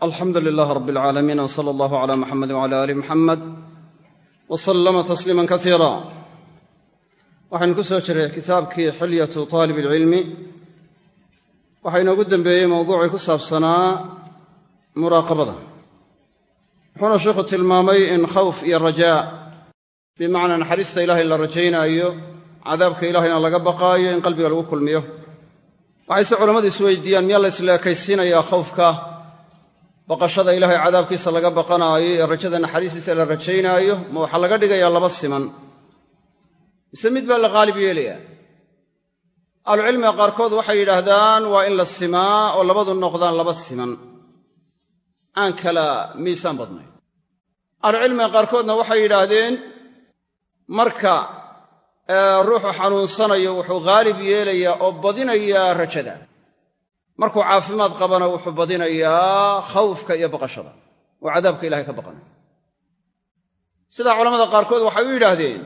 alxamdu lilaah rab alcaalamiin w sala allahu cala muxamed wcala aali muxamed w sallama tasliima kasiira waxaynu ku soo jiray kitaabkii xilyatu taalib alcilmi waxaa inoogu dembeeyey mowduucii ku saabsanaa muraaqabada. Wuxuuna sheikhu tilmaamay in khawf iyo rajaa bimacnaa naxariista ilahay la rajaynaayo cadaabka ilahayna laga baqaayo in qalbiga lagu kulmiyo. Waxayse culammadu isweydiiyaan miyaa la isleekaysiinayaa khawfka baqashada ilaahay cadaabkiisa laga baqanaayo ee rajada naxariistiisa la rajaynaayo ma waxaa laga dhigayaa laba siman. Mise mid baa la qaalib yeelayaa. Ahlucilmiga qaarkood waxay yidhaahdaan waa in la simaa oo labadu noqdaan laba siman. Aan kala miisaan badnayn. Ahlucilmiga qaarkoodna waxay yidhaahdeen marka ruuxu xanuunsanayo wuxuu haalib yeelayaa oo badinayaa rajada markuu caafimaad qabana wuxuu badinayaa khawfka iyo baqashada. Oo cadaabka ilahay ka baqanaya sidaa culamada qaarkood waxay u yidhaahdeen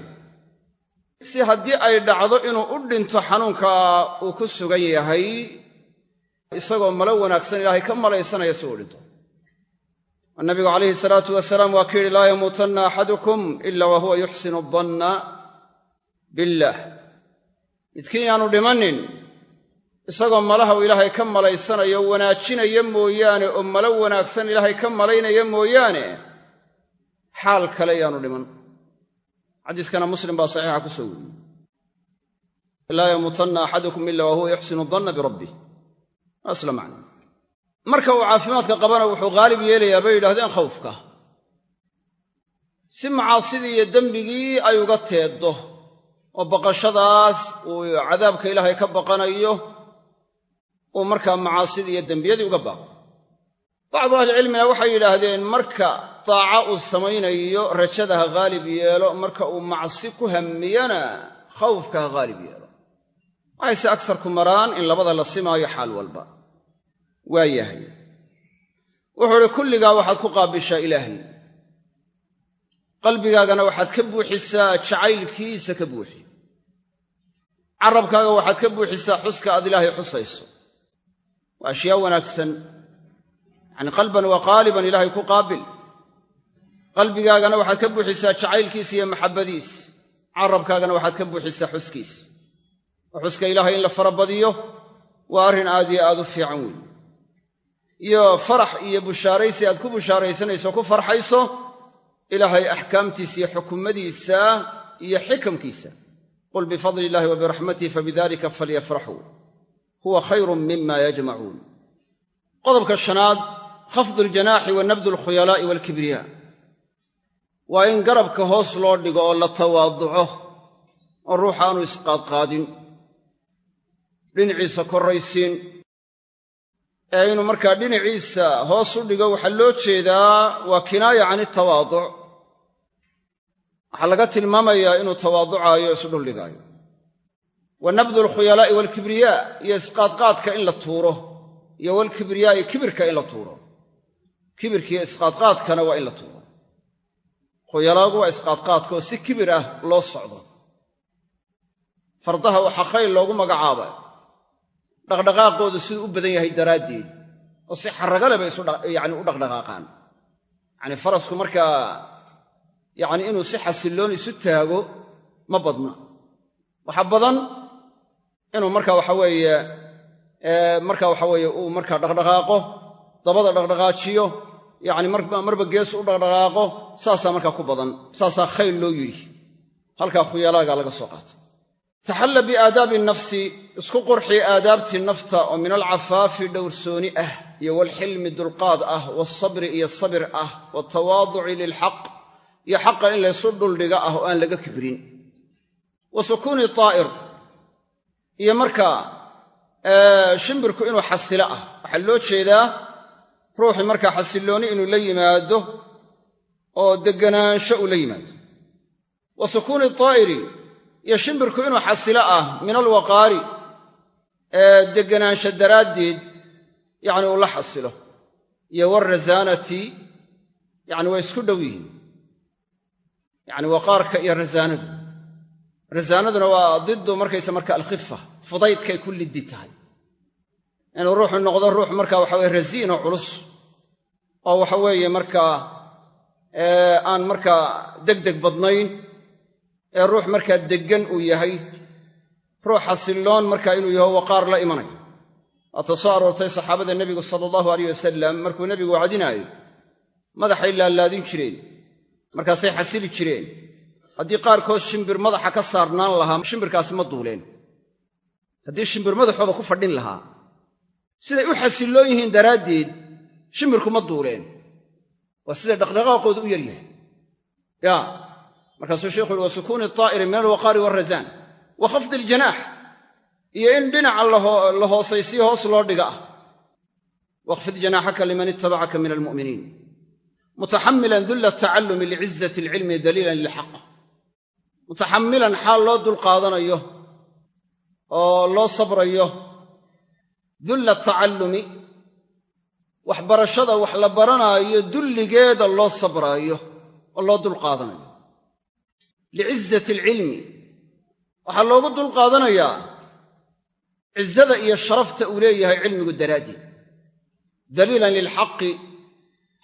si haddii ay dhacdo inuu u dhinto xanuunka uu ku sugan yahay isagoo malo wanaagsan ilaahay ka malaysanaya si uu dhinto. Nabigu calayhi salaatu wasalaam waa ka yidhi laa yamuutanna axadukum ila wa huwa yuxsinu danna billaah midkiin yaanu dhimanin isagoo malaha ilaahay ka malaysanayo wanaajinaya mooyaane oo malo wanaagsan ilaahay ka malaynaya mooyaane xaal kale yaanu dhiman. Xadiiskana muslim baa saxiixa ku soo weriyey laa yamuutanna axadukum ila wa huwa yuxsinu danna birabbih waa macna marka uu caafimaadka qabana wuxuu haalib yeelayaa bay yidhahdeen khawfka. Si macaasidii iyo dembigii ay uga teeddo oo baqashadaas uu cadaabka ilaahay ka baqanayo uu markaa macaasidii iyo dembiyadii uga baaqo bacdu ahlicilmina waxay yidhaahdeen marka daaca uu samaynayo rajada ha haalib yeelo marka uu macsi ku hammiyana khawfka ha haalib yeelo. Waxayse agsarku maraan in labada la simaayo xaal walba. Waa yahay. Wuxuu idhi kulligaa waxaad ku qaabishaa ilaahay. Qalbigaagana waxaad ka buuxisaa jacaylkiisa ka buuxi. Carabkaaga waxaad ka buuxisaa xuska aad ilaahay xusayso waa ashyaa wanaagsan. Yacni qalban wa qaaliban ilaahay ku qaabil. Qalbigaagana waxaad ka buuxisaa jacaylkiisa iyo maxabbadiis carabkaagana waxaad ka buuxisaa xuskiis. Oo xuska ilaahay in la farabadiyo. Waa arrin aad iyo aad u fiican weeye iyo farax iyo bushaaraysi aad ku bushaaraysanayso ku farxayso ilaahay axkaamtiisa iyo xukumadiisa iyo xikamkiisa. Qul bifadli illahi wa biraxmatihi fabidalika falyafraxuu huwa khayrun mima yajmacuun qodobka shanaad khafdu aljanaaxi wa nabdu alkhuyalaa'i waalkibriyaa waa in garabka hoos loo dhigo oo la tawaaduco oo ruuxa aanu isqaadqaadin dhinaciisa korraysiin ee inuu markaa dhinaciisa hoos u dhigo waxaa loo jeedaa waa kinaaya can itawaaduc waxaa laga tilmaamayaa inuu tawaaducaayo o isdhuldhigaayo wa nabdu alkhuyalaa'i waalkibriyaa iyo isqaadqaadka in la tuuro iyo walkibriyaa'i kibirka in la tuuro. Kibirkiiyo isqaadqaadkana waa in la tuuro. Khuyalaagu waa isqaadqaadka oo si kibir ah loo socdo. Fardaha waxaa khayl loogu magacaaba dhaqdhaqaaqoodu siduu u badan yahay daraaddeed oo si xaragale bay isyani u dhaqdhaqaaqaan. Yacni farasku markaa yacni inuu si xasilloon isu taago ma badna inuu marka waxa weeye marka waxa weeye uu markaa dhaqdhaqaaqo dabada dhaqdhaqaajiyo yacni marba geesu u dhaqdhaqaaqo saasaa markaa ku badan saasaa khayl loo yidhi. Halkaa khuyalaaga laga soo qaata taxalla biaadaabi nafsi isku qurxi aadaabtii nafta oo min alcafaafi dhowrsooni ah iyo walxilmi dulqaad ah walsabri iyo sabir ah waltawaaduci lilxaq iyo xaqa in laysu dhuldhiga ah oo aan laga kibrin. Wa sukuuni iyo markaa shimbirku inuu xasilo ah. Waxaa loo jeedaa ruuxii markaa xasillooni inuu la yimaado oo degganaansho uu la yimaado. Wa sukuuni taa'iri iyo shimbirku inuu xasilo ah min alwaqaari degganaansho daraaddeed yacni uu la xasilo. Iyo warasaanati yacni waa isku dhow yihiin. Yacni waqaarka iyo rasaanadu rasaanaduna waa diddu markaysa marka alkhifa fudaydkay ku liddi tahay. Inuu ruuxu noqdo ruux marka waxa weye rasiinoo culus oo waxa weeye markaa aan markaa degdeg badnayn ee ruux markaa deggan uu yahay ruux xasilloon markaa inuu yaho waqaar la imanayo. Waata soo aroortay saxaabada nebigu sala allahu aleyh wasalam markuu nebigu wacdinaayo madaxay laalaadin jireen markaasay xasili jireen haddii qaarkood shimbir madaxa ka saarnaan lahaa shimbirkaasi ma duuleen. Haddii shimbir madaxooda ku fadhin lahaa siday u xasilloon yihiin daraaddeed shimbirku ma duuleen. Waa siday dhaqdhaqaaqooda u yaryahay. Ya markaasuu sheikhu uhi wa sukuuni taa'iri min alwaqaari waalrazaan wa khafdi aljanaax iyo in dhinaca la hoosaysiyo hoos loo dhiga ah. Wakhfid janaaxaka liman ittabacaka min almu'miniin mutaxamilan dulla tacallumi licizati alcilmi daliilan lilxaq mutaxamilan xaal loo dulqaadanayo oo loo sabrayo. Dulla tacallumi waxbarashada wax la baranaayo dulligeeda loo sabraayo oo loo dulqaadanayo. Licizati alcilmi waxaa loogu dulqaadanayaa cizada iyo sharafta uu leeyahay cilmigu daraaddeed. Daliilan lilxaqi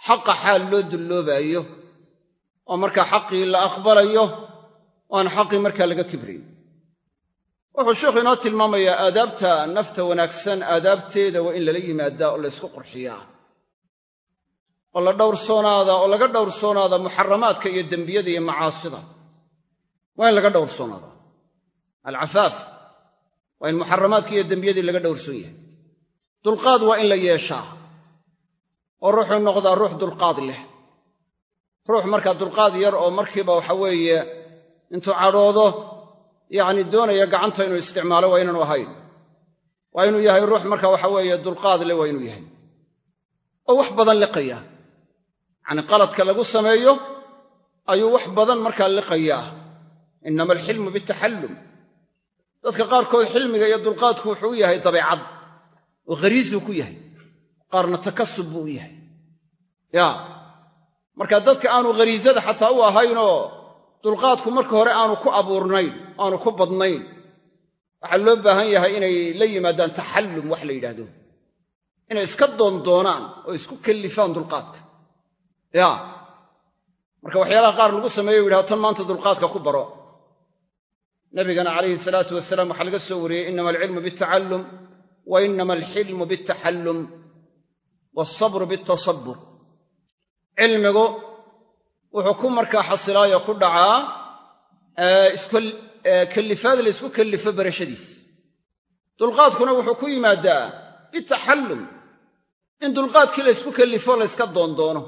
xaqa xaal loo dulloobaayo oo markaa xaqii la aqbalayo oo aan xaqii markaa laga kibrayn wuxuu sheikhu inoo tilmaamayaa aadaabta nafta wanaagsan aadaabteeda waa in lala yimaadaa oo laysku qurxiyaa. Oo la dhowrsoonaada oo laga dhowrsoonaada muxaramaadka iyo dembiyada iyo macaasida. Waa in laga dhowrsoonaada alcafaaf waa in muxaramaadka iyo dembiyadii laga dhowrsoon yahay. Dulqaad waa in la yeeshaa oo ruuxuu noqdaa ruux dulqaad leh. Ruux markaa dulqaad yar oo markiiba waxa weeye intuu cadhoodo yacni doonaya gacanta inuu isticmaalo waa inaanu ahayn. Waa inuu yahay ruux marka waxa weeye dulqaad leh waa inuu yahay. Oo wax badan liqaya. Yacni qaladka lagu sameeyo ayuu wax badan markaa liqayaa innama alxilmu bitaxallum dadka qaarkood xilmiga iyo dulqaadku wuxuu u yahay dabeecad. Oo khariisuu ku yahay. Qaarna takasub buu u yahay. Ya marka dadka aanu khariisada xataa u ahaynoo dulqaadku marka hore aanu ku abuurnayn aanu ku badnayn. Waxaa loo baahan yahay inay la yimaadaan taxallum wax la yidhaahdo. Inay iska doondoonaan oo isku kellifaan dulqaadka. Ya. Marka waxyaalaha qaar lagu sameeyo u yidhahdo tan maanta dulqaadka ku baro. Nabigana calayhi salaatu wasalaam waxaa laga soo wariyey inama alcilmu bitacallum wa inama alxilmu bitaxallum waalsabru bitasabur cilmigu wuxuu ku markaa xasilaayo ku dhacaa kellifaad la ysku kellifo barashadiis. Dulqaadkuna wuxuu ku yimaadaa bitaxallum in dulqaadkii la ysku kellifo la yska doondoono.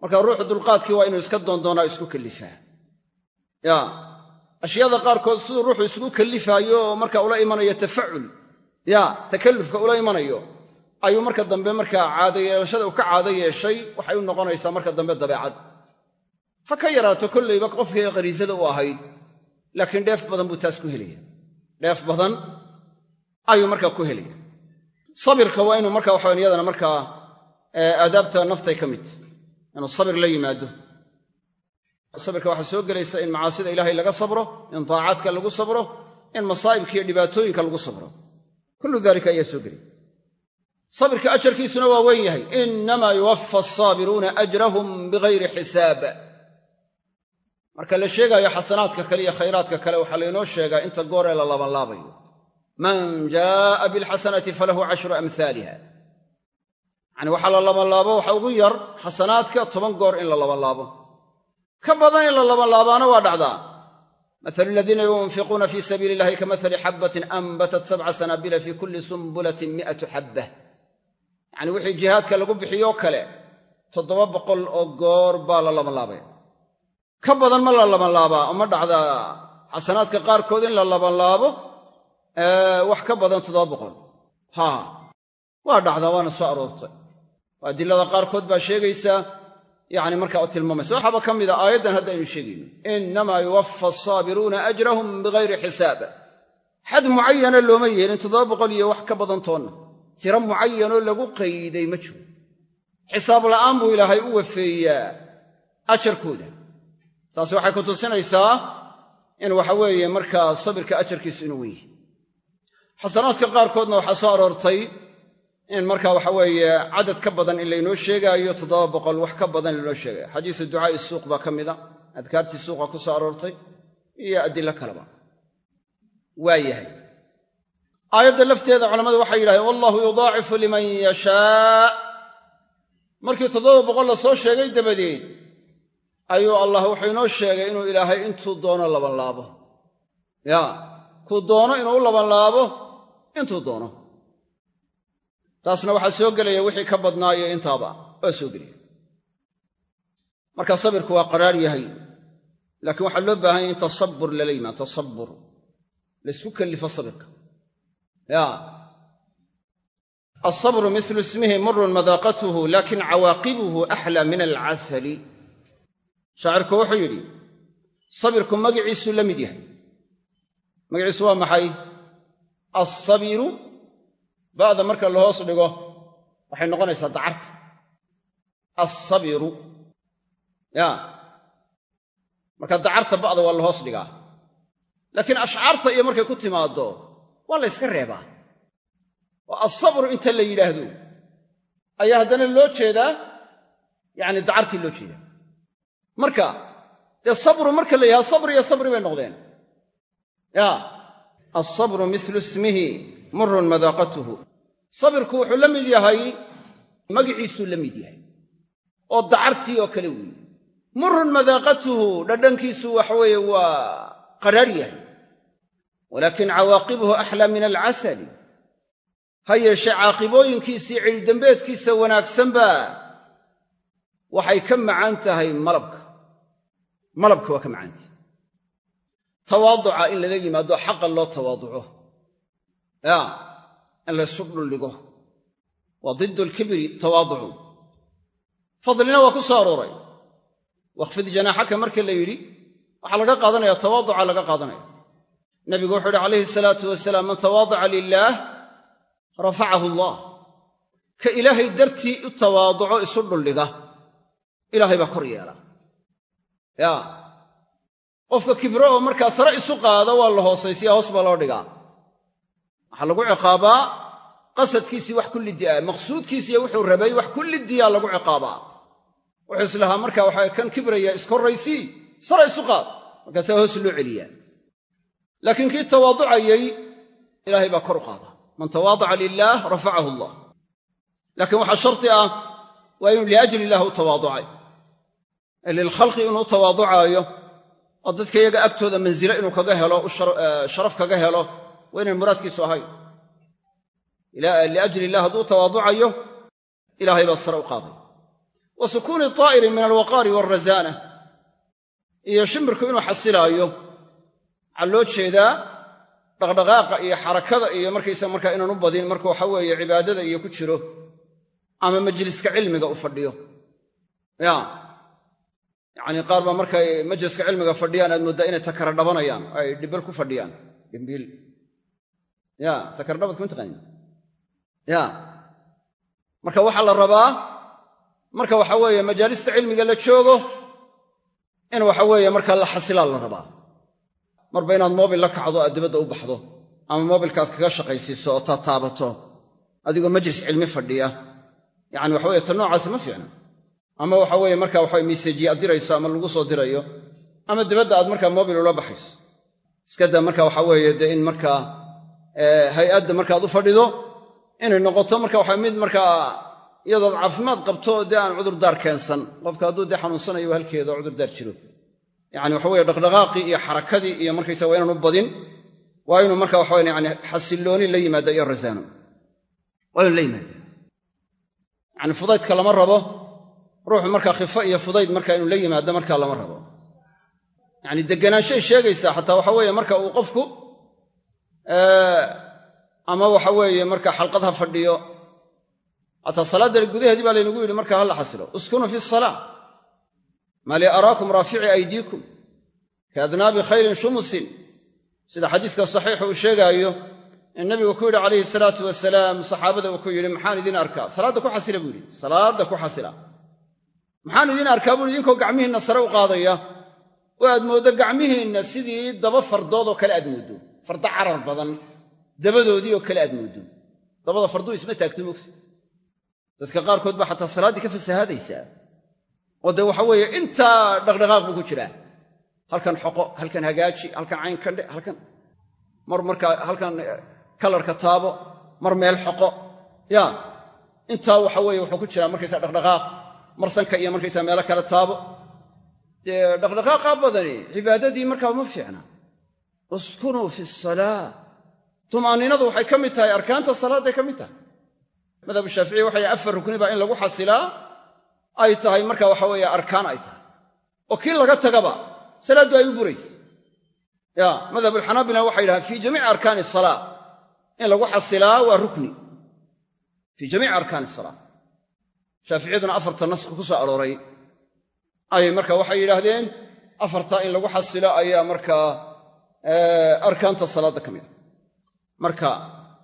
Marka ruuxu dulqaadkii waa inuu iska doondoonaa isku kellifaa ya ashyaada qaarkood siduu ruuxu isugu kellifaayo oo marka ula imanayo tafacul. Ya takallufka ula imanayo ayuu marka dambe markaa caado yeelashada uu ka caado yeeshay waxay u noqonaysaa marka dambe dabeecad ha ka yaraato kollayba qofkii khariisada u ahayd laakiin dheef badan buu taas ku helaya dheef badan ayuu markaa ku helaya sabirka waa inuu marka waxawan iyadana markaa aadaabta naftay ka mid inuu sabir la yimaado. Sabirka waxaa soo gelaysa in macaasida ilaahay laga sabro in taacaadka lagu sabro in masaa'ibka iyo dhibaatooyinka lagu sabro. Kullu dalika ayaa soo gelaya. Sabirka ajarkiisuna waa weyn yahay. Innamaa yuwaffa asaabiruuna ajrahum bigayri xisaab marka la sheegaayo xasanaadka kale iyo khayraadka kale waxaa laynoo sheegaa inta goor ee la labanlaabayo. Man jaa'a bilxasanati falahu cashru amhaaliha yacani waxaa la labanlaabo waxa ugu yar xasanaadka toban goor in la labanlaabo. Ka badan in la labanlaabaana waa dhacdaa. Mathalu aladiina yunfiquuna fii sabiili illahi kamathali xabbatin anbatat sabca sanaabila fii kulli sumbulatin mi'atu xabbah yacani wixii jihaadka lagu bixiyoo kale toddoba boqol oo goor baa la labanlaabaya ka badan ma la labanlaabaa oo ma dhacdaa xasanaadka qaarkood in la labanlaabo wax ka badan waa dhacdaa waana soo aroortay. Oo adilada qaarkood baa sheegaysaa yacni markaa u tilmaamaysa. Waxaaba ka mida aayaddan hadda aynu sheegayno. Innamaa yuwaffa asaabiruuna ajrahum bigayri xisaab. Xad mucayana looma yeelin iyo wax ka badan toonna tiro mucayanoo lagu qayday ma jiro. Xisaab la'aan buu ilaahay u wafeeyaa ajarkooda taasi waxay ku tusinaysaa in waxa weeye markaa sabirka ajarkiisu inuu wen xasanaadka qaarkoodna waxaa soo aroortay in marka waxa weeye cadad ka badan in laynoo sheegaayo toddoba boqol wax ka badan laynoo sheegayo xadiisu ducaa'i suuq baa ka mida adkaartii suuqa ku soo aroortay iyo adilo kaleba. Waa yahay. Aayadda lafteeda culammadu waxay yidhahdeen wallahu yudaacifu liman yashaa. Markii toddoba boqol la soo sheegay dabadeed ayuu allah wuxuu inoo sheegay inuu ilaahay intuu doono labanlaabo ya kuu doono inuu u labanlaabo intuu doono. Taasna waxaa soo gelaya wixii ka badnaayo intaaba waa soo gelaya. Marka sabirku waa qaraar yahay laakiin waxaa loo baahan yahy in tasabur lala yimaado tasabur laysku kellifo sabirka. Ya. Alsabru milu ismihi murun madaaqatuhu laakiin cawaaqibuhu axlaa min alcasali shaacirku wuxuu yidhi sabirku magiciisuu la mid yahay. Magaciisu waa maxay? Alsabiru ba'da marka la hoos dhigo waxay noqonaysaa dacarta alsabiru ya marka dacarta ba'da waa la hoos dhigaa. Laakiin ashcaarta iyo markay ku timaaddo waa la yska reebaa. Oo alsabru inta la yidhaahdo. Ayaa haddana loo jeedaa? Yacni dacartii loo jeedaa marka dee sabru marka la yidhahdo sabr iyo sabri bay noqdeen. Ya alsabru milu ismihi murun madaaqatuhu. Sabirku wuxuu la mid yahay magiciisuu la mid yahay oo dacartii oo kale weeye murun madaaqatuhu dhadhankiisu waxaweeye waa qadhaar yahay. Walaakin cawaaqibuhu axlaa min alcasali. Ha yeeshee caaqibooyinkiisii cidhidembeedkiisa wanaagsanba waxay ka macaan tahay malabka malabka waa ka macaantahay tawaaduca in lala yimaado xaqa loo tawaaduco. Ya in laysu dhuldhigo waa did alkibri tawaaducu. Fadlina waa ku soo arooray. Wakhfid janaaxaka marka la yidhi waxaa laga qaadanaya tawaaduca laga qaadanaya. Nabigu wuxuu uhi calayhi salaatu wasalaam man tawaadaca lilaah rafacahu allah. Ka ilaahay dartii u tawaaduco isu dhuldhiga ilaahay baa kor yeela ya. Qofka kibro oo markaa sare isu qaada waa la hoosaysiya hoos baa loo dhigaa. Waxaa lagu ciqaabaa qasadkiisii wax ku liddi'a maqsuudkiisiiyo wuxuu rabay wax ku liddiyaa lagu ciqaabaa. Wuxuu islahaa marka waxaa kan kibraya iskorraysii sare isu qaad. Markaasaa hoos loo celiyaa. Laakiin kii tawaaducayey ilaahay baa kor u qaada man tawaadaca lilaah rafacahu allah. Laakiin waxaa sharti ah waa inuu liajli illah u tawaaducay ee lilkhalqi inuu tawaaducaayo oo dadka iyaga agtooda mansilo inuu kaga helo sharaf kaga helo waa inaan muraadkiisu ahayn. Liajli illah hadduu tawaaducayo ilaahay baa sare u qaaday. Wa sukuuni taa'iri min alwaqaari waalrasaana iyo shimbirku inuu xasilaayo waxaa loo jeedaa dhaqdhaqaaqa iyo xarakada iyo markaysa markaa inaan u badin marka waxa weeye cibaadada iyo ku jiro ama majliska cilmiga u yacnii qaar baa markay majliska cilmiga fadhiyaan aad mooddaa inay takara dhabanayaan ay dhibbil ku fadhiyaan. Dhimbiil. Ya takara dhabadka ma taqaanin ya. Marka waxaa la rabaa marka waxa weeye majaalista cilmiga la joogo in waxa weeye markaa la xasilaa la rabaa. Marba inaad moobil la kacdo aad dibadda u baxdo ama moobilkaad kaga shaqaysiiso oo taad taabato adigoo majlis cilmi fadhiya. Yacani waxa weye ta noocaasi ma fiicna ama waxa weeye marka waxa miseji aad dirayso ama lagu soo dirayo ama dibadda aad markaa moobil ula baxayso. Iskadaa marka waxa weeye dee in markaa hay'adda markaad u fadhido inay noqoto marka waxa mid markaa iyadood caafimaad qabto dee aan cudurdaar keensan. Qofka hadduu dee xanuunsanayo halkeeda oo cudurdaar jiro. Yacani waxa weye dhaqdhaqaaqii iyo xarakadii iyo markaysa waa inaan u badin waa inuu marka waxa yani xasillooni la yimaada iyo rasaano waa inuu la yimaada yani fudaydka lama rabo ruuxu markaa khifo iyo fudayd marka inuu la yimaado markaa lama rabo. Yacni deganaanshay sheegaysaa xataa waxa weeye marka uu qofku ama waxa weeye marka xalqad ha fadhiyo. Xataa salaadda gudaheedii baa laynagu yidhi markaa hala xasilo. Uskunu fi salaa maa araakum raafici aydiikum kaadnaabi khayrin shumusin. Sida xadiiska saxiixu uu sheegaayo in nabigu ku yidhi calayhi salaatu wasalaam saxaabada uu ku yidhi maxaan idin arkaa. Salaadda ku xasila buu yidhi. Salaadda ku xasila maxaan idin arkaa buuhi idinkoo gacmihiinna sare u qaadaya? Oo aad mooddo gacmihiinna sidii daba fardood oo kale aad mooddo farda carar badan dabadoodii oo kale aad mooddo dabada fardu isma taagto mogta dadka qaarkood baa xataa salaaddii ka fasahaadaysaa. Oo dee waxa weeye intaa dhaqdhaqaaq buu ku jiraa. Halkan xoqo halkan hagaaji halkan cayn kandhe halkan mar markaa halkan kalarka taabo mar meel xoqo. Ya intaa waxa weeye wuxuu ku jiraa markaysaa dhaqdhaqaaq mar sanka iyo markaysaa meelo kale taabo. Dee dhaqdhaqaaqa badani cibaadadii markaa ma fiicna. Uskunuu fi salaa tuma'niinadu waxay ka mid tahay arkaanta salaadday ka mid tahay. Madhabu shaaficiya waxay afar rukni baa in lagu xasilaa ay tahay marka waxa weeye arkaan ay tahay. Oo kii laga tagaba salaaddu ay u buraysa. Ya madhabulxanaabila waxay yidhahaan fii jamiici arkaani salaa in lagu xasilaa waa rukni. Fii jamiici arkaani salaa shaaficiyaduna afarta naska ku soo arooray. Ayay marka waxay yidhaahdeen afartaa in lagu xasilo ayaa markaa arkaanta salaadda ka mida marka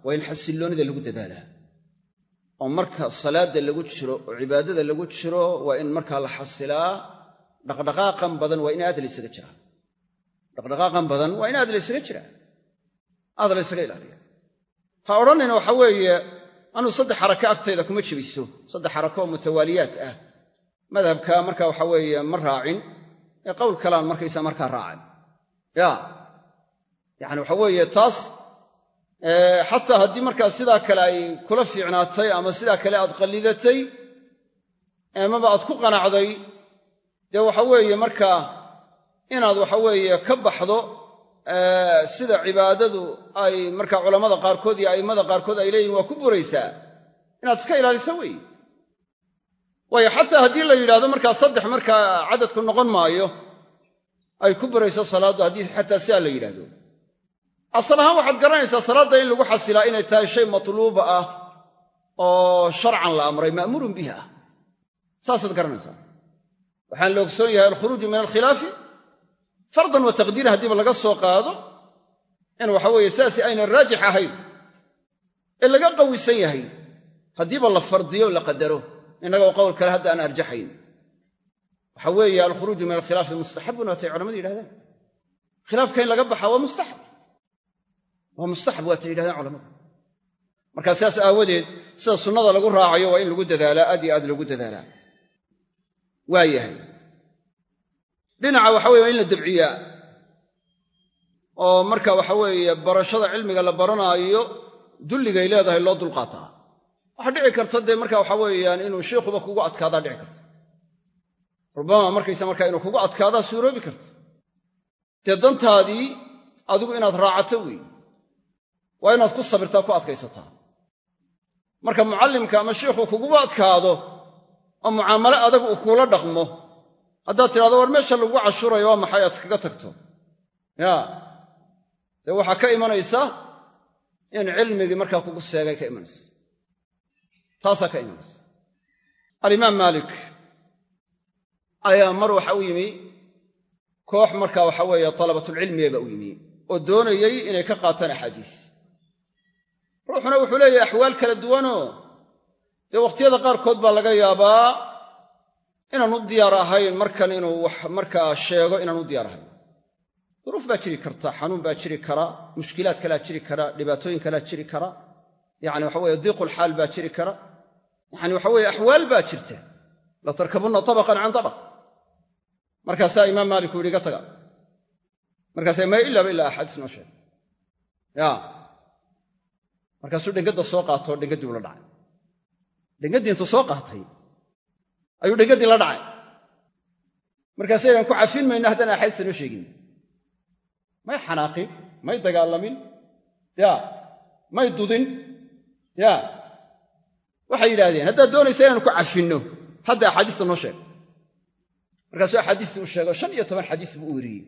waa in xasilloonida lagu dadaalaa. Oo marka salaadda lagu jiro oo cibaadada lagu jiro waa in markaa la xasilaa dhaqdhaqaaqan badan waa in aad laysaga jiraa. Dhaqdhaqaaqan badan waa in aad laysaga jiraa. Aad laysaga ilaaliya ha odhanayna waxa weeye anuu saddex xarako agtayda kuma jebiso. Saddex xarako oo mutawaaliyaat ah. Madhabka marka waxa weeye ma raacin. Ee qowl kalaan markaysaa markaa raacan ya. Yacani waxa weeye taas xataa haddii markaa sidaa kale ay kula fiicnaatay ama sidaa kale aad qallidatay amaba aad ku qanacday dee waxa weeye markaa inaad waxa weeye ka baxdo sida cibaadadu ay markaa culammada qaarkood iyo a'immada qaarkood ay leeyihiin waa ku buraysaa. Inaad iska ilaalisa weeye waayo xataa haddii la yidhahdo markaa saddex markaa cadadku noqon maayo ay ku burayso salaaddu haddii xataa sidaa la yidhaahdo. Asal ahaan waxaad garanaysaa salaadda in lagu xasilaa inay tahay shay matluuba ah oo sharcan la amray ma'muurun bihi saasaad garanaysaa. Waxaan la ogsoon yahay alkhuruuju min alkhilaafi fardan wa taqdiiran haddiiba laga soo qaado in waxa weeye sidaasi aynan raajix ahayn ee laga qawisan yahay haddiiba la fardiyo la qadaro. Innagoo qowl kale hadda aan arjaxayn. Waxa weeye alkhuruuju min alkhilaafi mustaxabun waatay culamadu yidhahdaan. Khilaafka in laga baxa waa mustaxab. Waa mustaxab waatay yidhahdaan culamadu. Markaa sidaas aawadeed sida sunnada lagu raacayo waa in lagu dadaalaa aad iyo aad lagu dadaalaa dhinaca waxa weye waa in la dabciyaa. Oo marka waxa weeye barashada cilmiga la baranaayo dulligay leedahay loo dulqaataa. Waxaa dhici karta dee marka waxa weeyaan inuu sheikhuba kugu adkaadaa dhici karta. Rubama markaysa markaa inuu kugu adkaadaa suuroobi karta. Dee dantaadii adigu inaad raacato weeye waa inaad ku sabirtaa ku adkaysataa. Marka mucallimka ama shiikhuu kuguba adkaado oo mucaamalo adag uu kuula dhaqmo haddaad tidhahdo war meesha lagu cashurayo waa maxay? Aad kaga tagto. Ya. Dee waxaa ka imanaysa in cilmigii markaa kugu seegay ka imanaysa. Taasaa ka imanaysa. Alimaam maalik ayaa mar waxa u yimi koox markaa waxa weeye talabatulcilmigaba u yimi oo doonayey inay ka qaataan axaadiis. Ruuxuna wuxuu leeyahay axwaal kala duwanoo. Dee wakhtiyada qaarkood baa laga yaabaa inaan u diyaar ahayn markan inuu wax markaa sheego inaan u diyaar ahayn. Duruuf baa jiri karta xanuun baa jiri kara mushkilaad kalaa jiri kara dhibaatooyin kalaa jiri kara. Yani waxa weye diiqulxaal baa jiri kara. Yani waxa weye axwaal baa jirta. Latarkabunna tabaqan can tabaq. Markaasaa imaam maalik u yidhi iga taga. Markaasa ma ilaaba ilaa axaadiis noo sheeg. Markaasuu dhengadda soo qaatoo dhengaddii ula dhacay. Dhengaddii intuu soo qaatay ayuu dhengaddii la dhacay. Markaasaydan ku cafin mayno haddaan axaadiista noo sheegin. May xanaaqin may dagaalamin ya may dudin ya. Waxay yidhaahdeen haddaad doonaysa inaanu ku cafinno hadda axaadiista noo sheeg. Markaasuu axaadiistii u sheego shan iyo toban xadiis buu u weriyey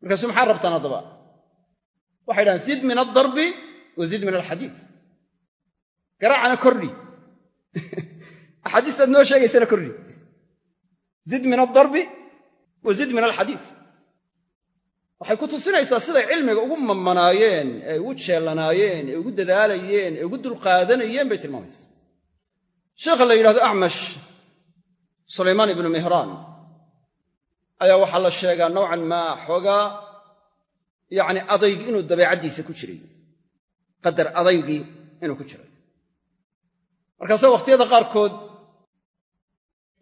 markaasuu maxaa rabtaan haddaba? Waxay yidhahdeen zid min aldarbi wa zid min alxadiis. Garaacana kordhi axaadiistaad noo sheegaysana kordhi zid min aldarbi wa zid min alxadiis waxay ku tusinaysaa siday cilmiga ugu mamanaayeen ee ugu jeellanaayeen ee ugu dadaalayeen ee ugu dulqaadanayeen bay tilmaamaysaa. Sheekha la yidhahdo acmash sulaymaan ibnu mihraan ayaa waxaa la sheegaa nowcan maa xoogaa yacni adayg inuu dabeecaddiisa ku jiray qadar adaygii inuu ku jiray. Markaase wakhtiyada qaarkood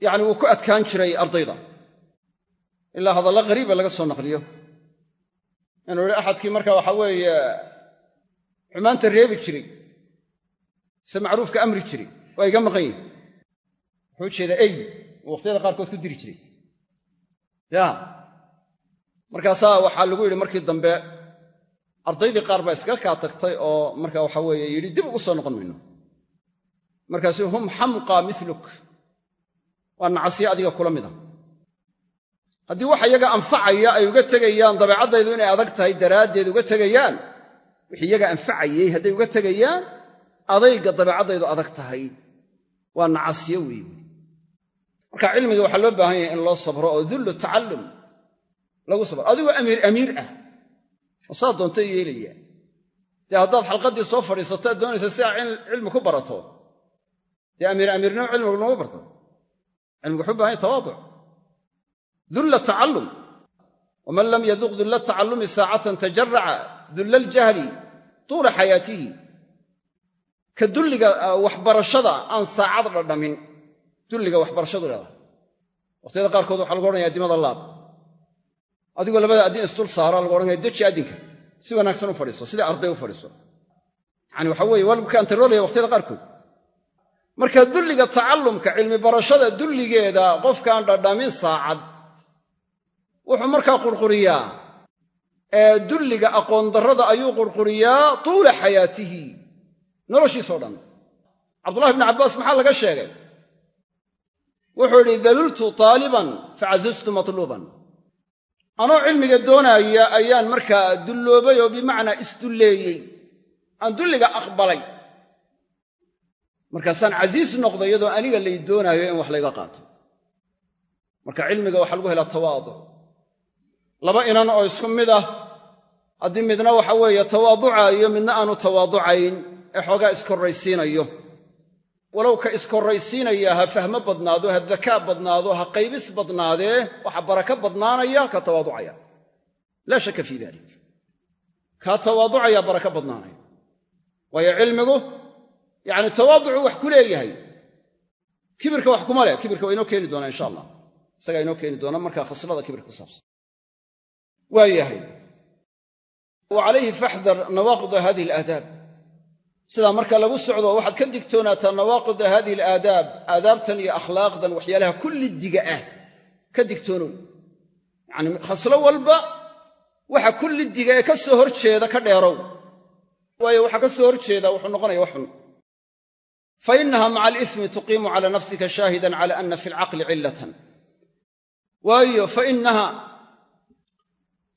yacni wuu ku adkaan jiray ardayda. Ilaa hadalla qariiba laga soo naqliyo. Inuu ihi axadkii marka waxa weeye xumaanta reebi jiray. Mise macruufka amri jiray. Waa iga maqan yihiin wuxuu u jeedaa ey uu qaarkood ku diri jiray. Ya. Markaasaa waxaa lagu yidhi markii dambe ardaydii qaar baa iskaga kaa tagtay oo marka waxa weeye yidhi dib ugu soo noqon mayno markaasuu hum xamqa miluk waa nacasiyo adiga kula mid a haddii wax iyaga anfacaya ay uga tegayaan dabeecaddaydu inay adag tahay daraaddeed uga tegayaan wixii iyaga anfacayey hadday uga tegayaan adayga dabeecaddaydu adag tahay. Waa nacasiyo weeye marka cilmiga waxaa loo baahan yahay in loo sabro oo dullu tacallum lagu sabro. Adigoo amiir amiir ah. Oo saa doonta yeelaya. Dee haddaad xalqaddii soo fadhiisato aad doonaysa si aa cilmi ku barato. Dee amiir amiirnimo cilmiga laguma barto cilmigu wuxuu baahan yahy tawaaduc dulla tacallum waman lam yaduq dulla tacallumi saacatan tajaraca dulla aljahli tuula xayaatihi ka dulliga waxbarashada aan saacad dhadhamin dulliga waxbarashadu leedahay waqhtiyada qaarkood waxaa lagu odhanaya addimada laab adigoo labada addin isdul saara lagu odhanaya deji addinka si wanaagsan u fadhiiso sidai arday u fadhiiso yani waxa weye waa lagu kaantaroolaya marka dulliga tacallumka cilmi barashada dulligeeda qofkaan dhadhamin saacad wuxuu markaa qurquriyaa. Ee dulliga aqoondarrada ayuu qurquriyaa tuula xayaatihi. Noloshiisao dhan. Cabdullahi bni cabbaas maxaa laga sheegay? Wuxuu idhi dalultu taaliban facazaztu matluuban. Anoo cilmiga doonaaya ayaan markaa dulloobay oo bimacnaa isdulleeyey. Aan dulliga aqbalay markaasaan casiis noqday iyadoo aniga lay doonaayo in wax layga qaato. Marka cilmiga waxaa lagu helaa tawaaduc laba inan oo isku mid ah haddii midna waxa weeye tawaaducaayo midna aanu tawaaducayn ee xoogaa iskorraysiinayo. Walow ka iskorraysiinaya ha fahmo badnaado ha dakaa badnaado ha qaybis badnaadee waxa baraka badnaanaya ka tawaaducaya. Laa shaka fii dalik kaa tawaaducaya baraka badnaanaya. Waayo cilmigu yacni tawaaducu wax ku leeyahay. Kibirka wax kuma leh. Kibirka waa inoo keeni doonaa insha allah. Isagaa inoo keeni doona markaa khaslada kibirka ku saabsan. Waa yahay. Wa calayhi faxdar nawaaqida hadihi alaadaab. Sidaa marka lagu socdo waxaad ka digtoonaataa nawaaqida hadihi alaadaab aadaabtan iyo akhlaaqdan waxyaalaha kullidiga ah. Ka digtoonow. Yacni khaslo walba waxa kullidiga ee ka soo hor jeeda ka dheerow. Waayo waxa ka soo hor jeeda wuxuu noqonaya fa inaha maca alismi tuqiimu cala nafsika shaahidan cala ana fi alcaqli cillatan waayo fa inaha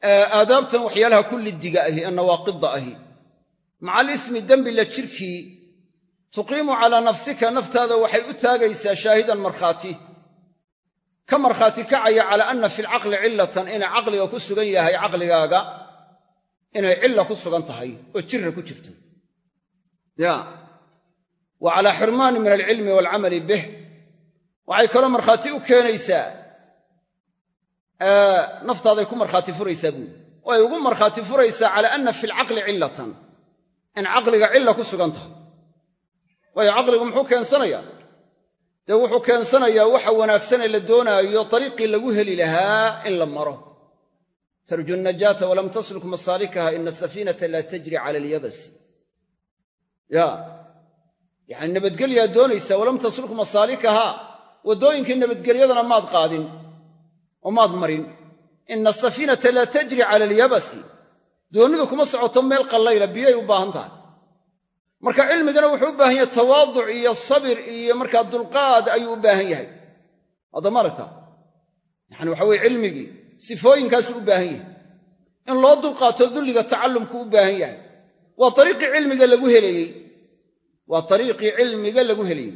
aadaabtan waxyaalaha kullidiga ahi ee nawaaqidda ahi maca alismi dembi la jirkii tuqiimu calaa nafsika naftaada waxay u taagaysaa shaahidan markhaati ka markhaati kacaya calaa anna fi lcaqli cillatan inay caqliga ku sugan yahay caqligaaga inay cilla ku sugan tahay oo jirra ku jirto wa calaa xirmaani min alcilmi waalcamali bih. Waxay kaloo markhaati u keenaysaa naftaaday ku markhaati furaysaa buuli oo ay ugu markhaati furaysaa calaa anna fi lcaqli cillatan in caqliga cilla ku sugan tahay. Waayo caqligu muxuu keensanayaa dee wuxuu keensanayaa waxa wanaagsanee la doonaayo dariiqii lagu heli lahaa in la maro. Tarju najaata walam tasluk masaalikaha ina asafiinata laa tajri cala alyabasi ya yacani nabadgelyaa doonaysaa walam tasluk masaalikaha. Waddooyinkii nabadgelyadana maad qaadin oo maad marin. Ina asafiinata laa tajri cala alyabasi. Doonnidu kuma socoto meel qallayla biyay u baahan tahay. Marka cilmigana wuxuu u baahan yahay tawaaduc iyo sabir iyo markaa dulqaad ayuu u baahan yahay. Haddama aragta? Yacani waxa weye cilmigii sifooyinkaasuu u baahan yahay. In loo dulqaato dulliga tacallumku u baahan yahay. Waa ariiqii cilmiga lagu helayey waa ariiqii cilmiga lagu helayey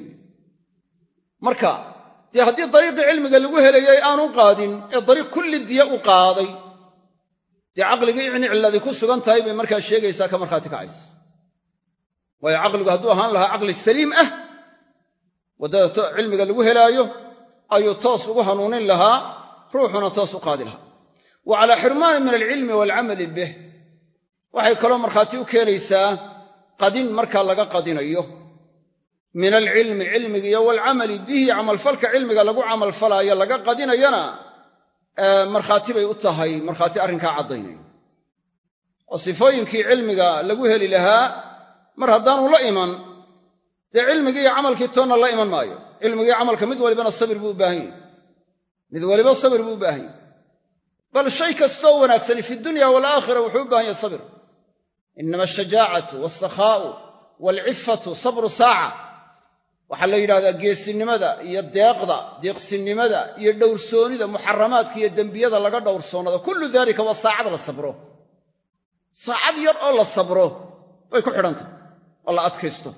marka dee haddii dariiqii cilmiga lagu helayay aanu qaadin ee dariiq kulli diya u qaaday dee caqligii in cilladii ku sugan tahay bay markaa sheegaysaa ka markhaati kacaysa. Waayo caqligu hadduu ahaan lahaa caqli saliim ah waddada cilmiga lagu helaayo ayuu toos ugu hanuunin lahaa ruuxuna toos u qaadi lahaa. Wa calaa xirmaani min alcilmi waalcamali bih. Waxay kaloo markhaati u keenaysaa qadin markaa laga qadinayo. Min alcilmi cilmiga iyo waalcamali bihi camalfalka cilmiga lagu camalfalaayo laga qadinayana markhaati bay u tahay markhaati arrinkaa caddaynaya. Oo sifooyinkii cilmiga lagu heli lahaa mar haddaanu la iman dee cilmigii iyo camalkii toonna la iman maayo. Cilmigii camalka mid walibana sabir buu baahan yahy mid waliba sabir buu u baahan yahy bal shay kastoo wanaagsani fi dunya waalaakhira wuxuu u baahan yahay sabir inama ashajaacatu waalsakhaa'u waalcifatu sabru saaca waxaa la yidhahdaa geesinimada iyo deeqda deeqsinnimada iyo dhowrsoonida muxaramaadka iyo dembiyada laga dhowrsoonnado kullu daalika waa saacad la sabro. Saacad yar oo la sabro way ku xidhantahy oo la adkaysto.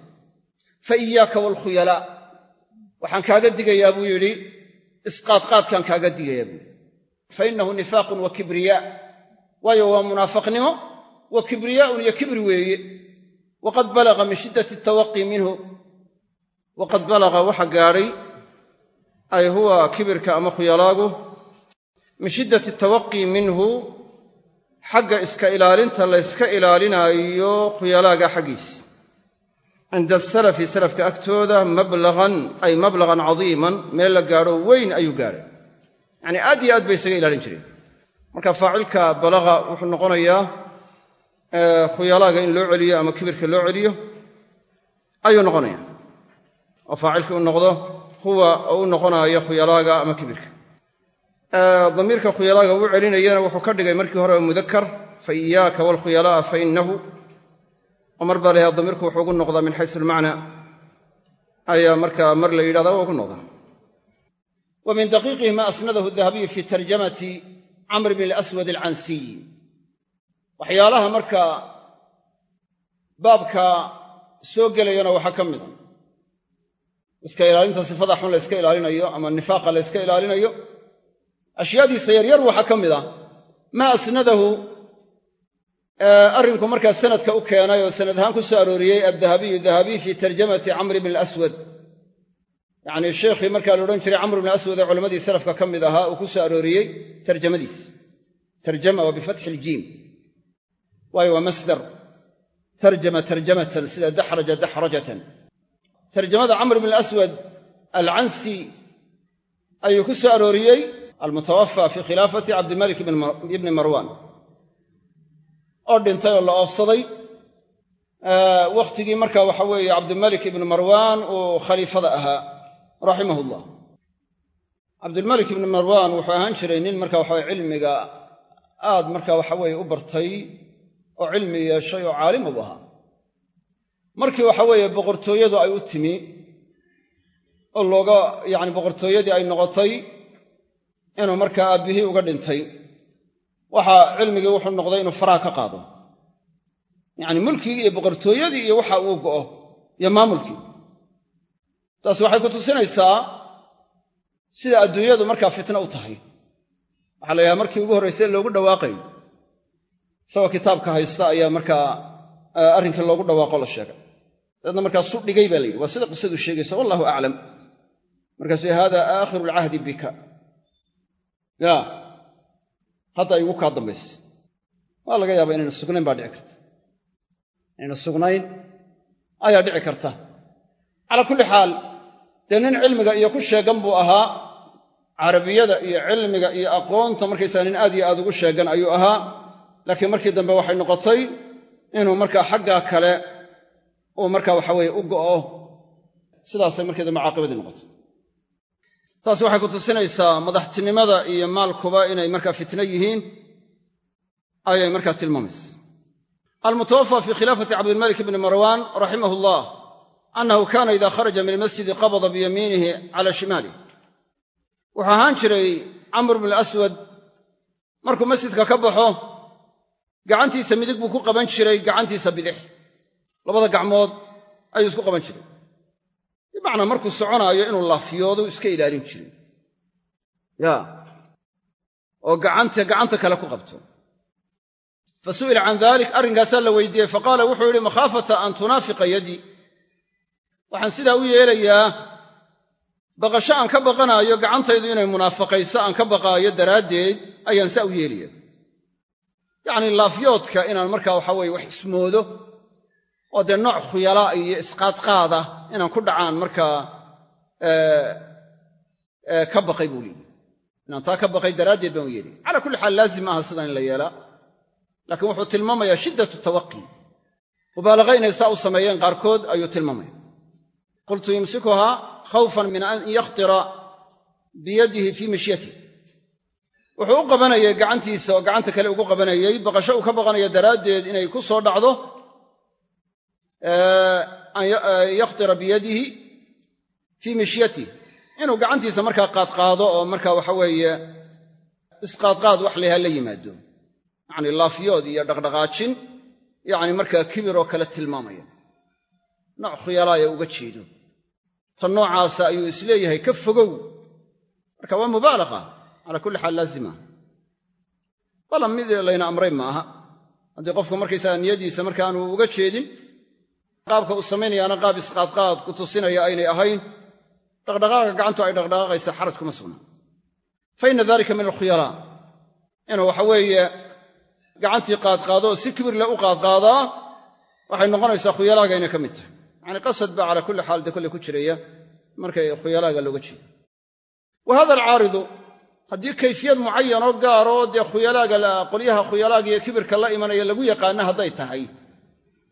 Fa iyaaka waalkhuyalaa waxaan kaaga digayaa buu yidhi isqaadqaadkaan kaaga digayaa buu yidhi. Fa innahu nifaaqun wa kibriyaa. Waayo waa munaafaqnimo wa kibriyaa'un iyo kibri weeye. Waqad balaga min shiddati tawaqi minhu. Waqad balaqa waxa gaadhay ay huwa kibirka ama khuyalaagu. Min shiddati tawaqi minhu xagga iska ilaalinta la yska ilaalinaayo khuyalaaga xaggiis. Cinda asalafi salafka agtooda mablaqan ay mablaqan cadiiman meel la gaadho weyn ayuu gaadhay. Yacnii aad iyo aad bay isaga ilaalin jireen. Marka faacilka balaqa wuxuu noqonayaa khuyalaaga in loo celiyo ama kibirka loo celiyo ayuu noqonaya oo faacilkii u noqdo huwa oo u noqonaayo khuyalaaga ama kibirka. Damiirka khuyalaaga uu celinayana wuxuu ka dhigay markii hore mudakar fa iyaaka waalkhuyalaa'a fa innahu. Oo mar baa layaha damiirku wuxuu ugu noqdaa min xaysu almacna ayaa markaa mar la yidhahdaa waa ugu noqdaa. Wa min daqiiqihi ma asnadahu dahabiyu fi tarjamati camr bn alcansiy waxyaalaha markaa baabka soo gelayana waxaa ka mida iska ilaalinta sifada xun la yska ilaalinayo ama nifaaqa la yska ilaalinayo. Ashyaadiisa yaryar waxaa ka mid ah maa asnadahu arrinku markaa sanadka u keenay oo sanad ahaan ku soo arooriyey addahabiyu dahabiy fii tarjamati camr bn alaswad. Yacnii sheikhii markaa la odhan jiray camr bn aswad ee culammadii salafka ka mid ahaa uu ku soo arooriyey tarjamadiis. Tarjama waa bifatxi iljiim waayo waa masdar. Tarjama tarjamatan sida daxraja daxrajatan tarjamada camr bn aswad alcansi ayuu ku soo arooriyey almutawafa fii khilaafati cabdimalik ibni marwan. Oo dhintay oo la oofsaday. Wakhtigii marka waxa weeye cabdimalik ibni marwan uu khaliifada ahaa raximah llah cabdilmalik ibni marwan wuxuu ahaan jiray nin marka waxawe cilmiga aad marka waxaweye u bartay oo cilmi yeeshay oo caalim u ahaa. Markii waxa weeye boqortooyadu ay u timi oo looga yacni boqortooyadii ay noqotay inuu markaa aabbihii uga dhintay waxaa cilmigii wuxuu noqday inuu faraha ka qaado. Yacni mulkigii iyo boqortooyadii iyo waxa uu go'o iyo maamulkii. Taas waxay ku tusinaysaa sida adduunyadu markaa fitno u tahay. Waxaa la yidhaha markii ugu horraysay loogu dhawaaqay isagoo kitaabka haysta ayaa markaa arrinkii loogu dhawaaqo la sheegay. Dabeedna markaa su dhigay baa la yidhi waa sida qisadu sheegaysa wallahu aclam markaasuu hada aakhiru alcahdi bika. Ya. Hadda igu kaa dambaysa waa laga yaaba inayna sugnayn baa dhici karta. Inayna sugnayn ayaa dhici karta. Calaa kulli xaal dee nin cilmiga iyo ku sheegan buu ahaa carabiyada iyo cilmiga iyo aqoonta markaysaa nin aad iyo aad ugu sheegan ayuu ahaa laakiin markii dambe waxay noqotay inuu markaa xaggaa kale uu markaa waxaweye u go'o. Sidaasay markii dambe caaqibadii noqotay. Taas waxay ku tusinaysaa madaxtinimada iyo maalkuba inay markaa fitno yihiin ayay markaa tilmaamaysa. Almutawafa fii khilaafati cabdilmalik bni marwan raximah llah annahu kaana ida kharaja min almasjidi qabada biyamiinihi cala shimaalih wuxuu ahaan jiray camr bn aswad markuu masjidka ka baxo gacantiisa midig buu ku qaban jiray gacantiisa bidix. Labada gacmood ayuu isku qaban jiray. Bimacnaa markuu soconaayo inuu laafyoodu iska ilaalin jiray. Ya. Oo gacanta gacanta kale ku qabto. Fa su'ila can dalik arrinkaasaa la weydiiyey faqaala wuxuu yidhi makhaafata an tunaafiqa yadii waxaan sidaa u yeelayaa baqasho aan ka baqanaayo gacantaydu inay munaafaqayso aan ka baqaayo daraaddeed ayaan saa u yeelaya yacnii laafyoodka inaan markaa waxa weye wax ismoodo oo dee nooc khuyalaa iyo isqaadqaada inaan ku dhacaan markaa ka baqay buu leeyihi inaan taa ka baqay daraaddeed baan u yeelay calaa kulli xaal laazim maaha sidan in la yeelaa laakiin wuxuu tilmaamayaa shiddatu tawaqi. Mubaalaqa inay saa u sameeyeen qaarkood ayuu tilmaamaya qultu yumsikuhaa khawfan min an yakhtira biyadihi fii mishyatih wuxuu u qabanayay gacantiisa oo gacanta kale ugu qabanayey baqasho uu ka baqanayo daraaddeed inay ku soo dhacdo an yakhtira biyadihi fii mishyatih inuu gacantiisa markaa qaadqaado oo markaa waxa weeye isqaadqaad wax layaha la yimaado. Yacni laafyood iyo dhaqdhaqaajin yacni markaa kibir oo kale tilmaamaya. Nooc khuyalaaya uga jeedo. Tan noocaasa ayuu is leeyahay ka fogow. Marka waa mubaalaqa calaa kulli xaal laazima. Bala mid layna amray ma aha haddii qofku markaysaga niyadiisa markaanu uga jeedin qaabka uu samaynayaana qaab isqaadqaad ku tusinaya aynay ahayn dhaqdhaqaaqa gacantu ay dhaqdhaqaaqaysa xaraj kuma sugnaa fa inna dalika min alkhuyalaa inuu waxa weeye gacantii qaadqaado oo si kibirle u qaadqaadaa waxay noqonaysaa khuyalaaga inay ka mid tahay. Yacani qasad baa calaa kulli xaal dee kolle ku jiraya markay khuyalaaga looga jeedo. Wa hada haddii kayfiyad mucayanoo gaaroo dee khuyalaaga qolyaha khuyalaaga iyo kibirka la imanaya lagu yaqaana hadday tahay.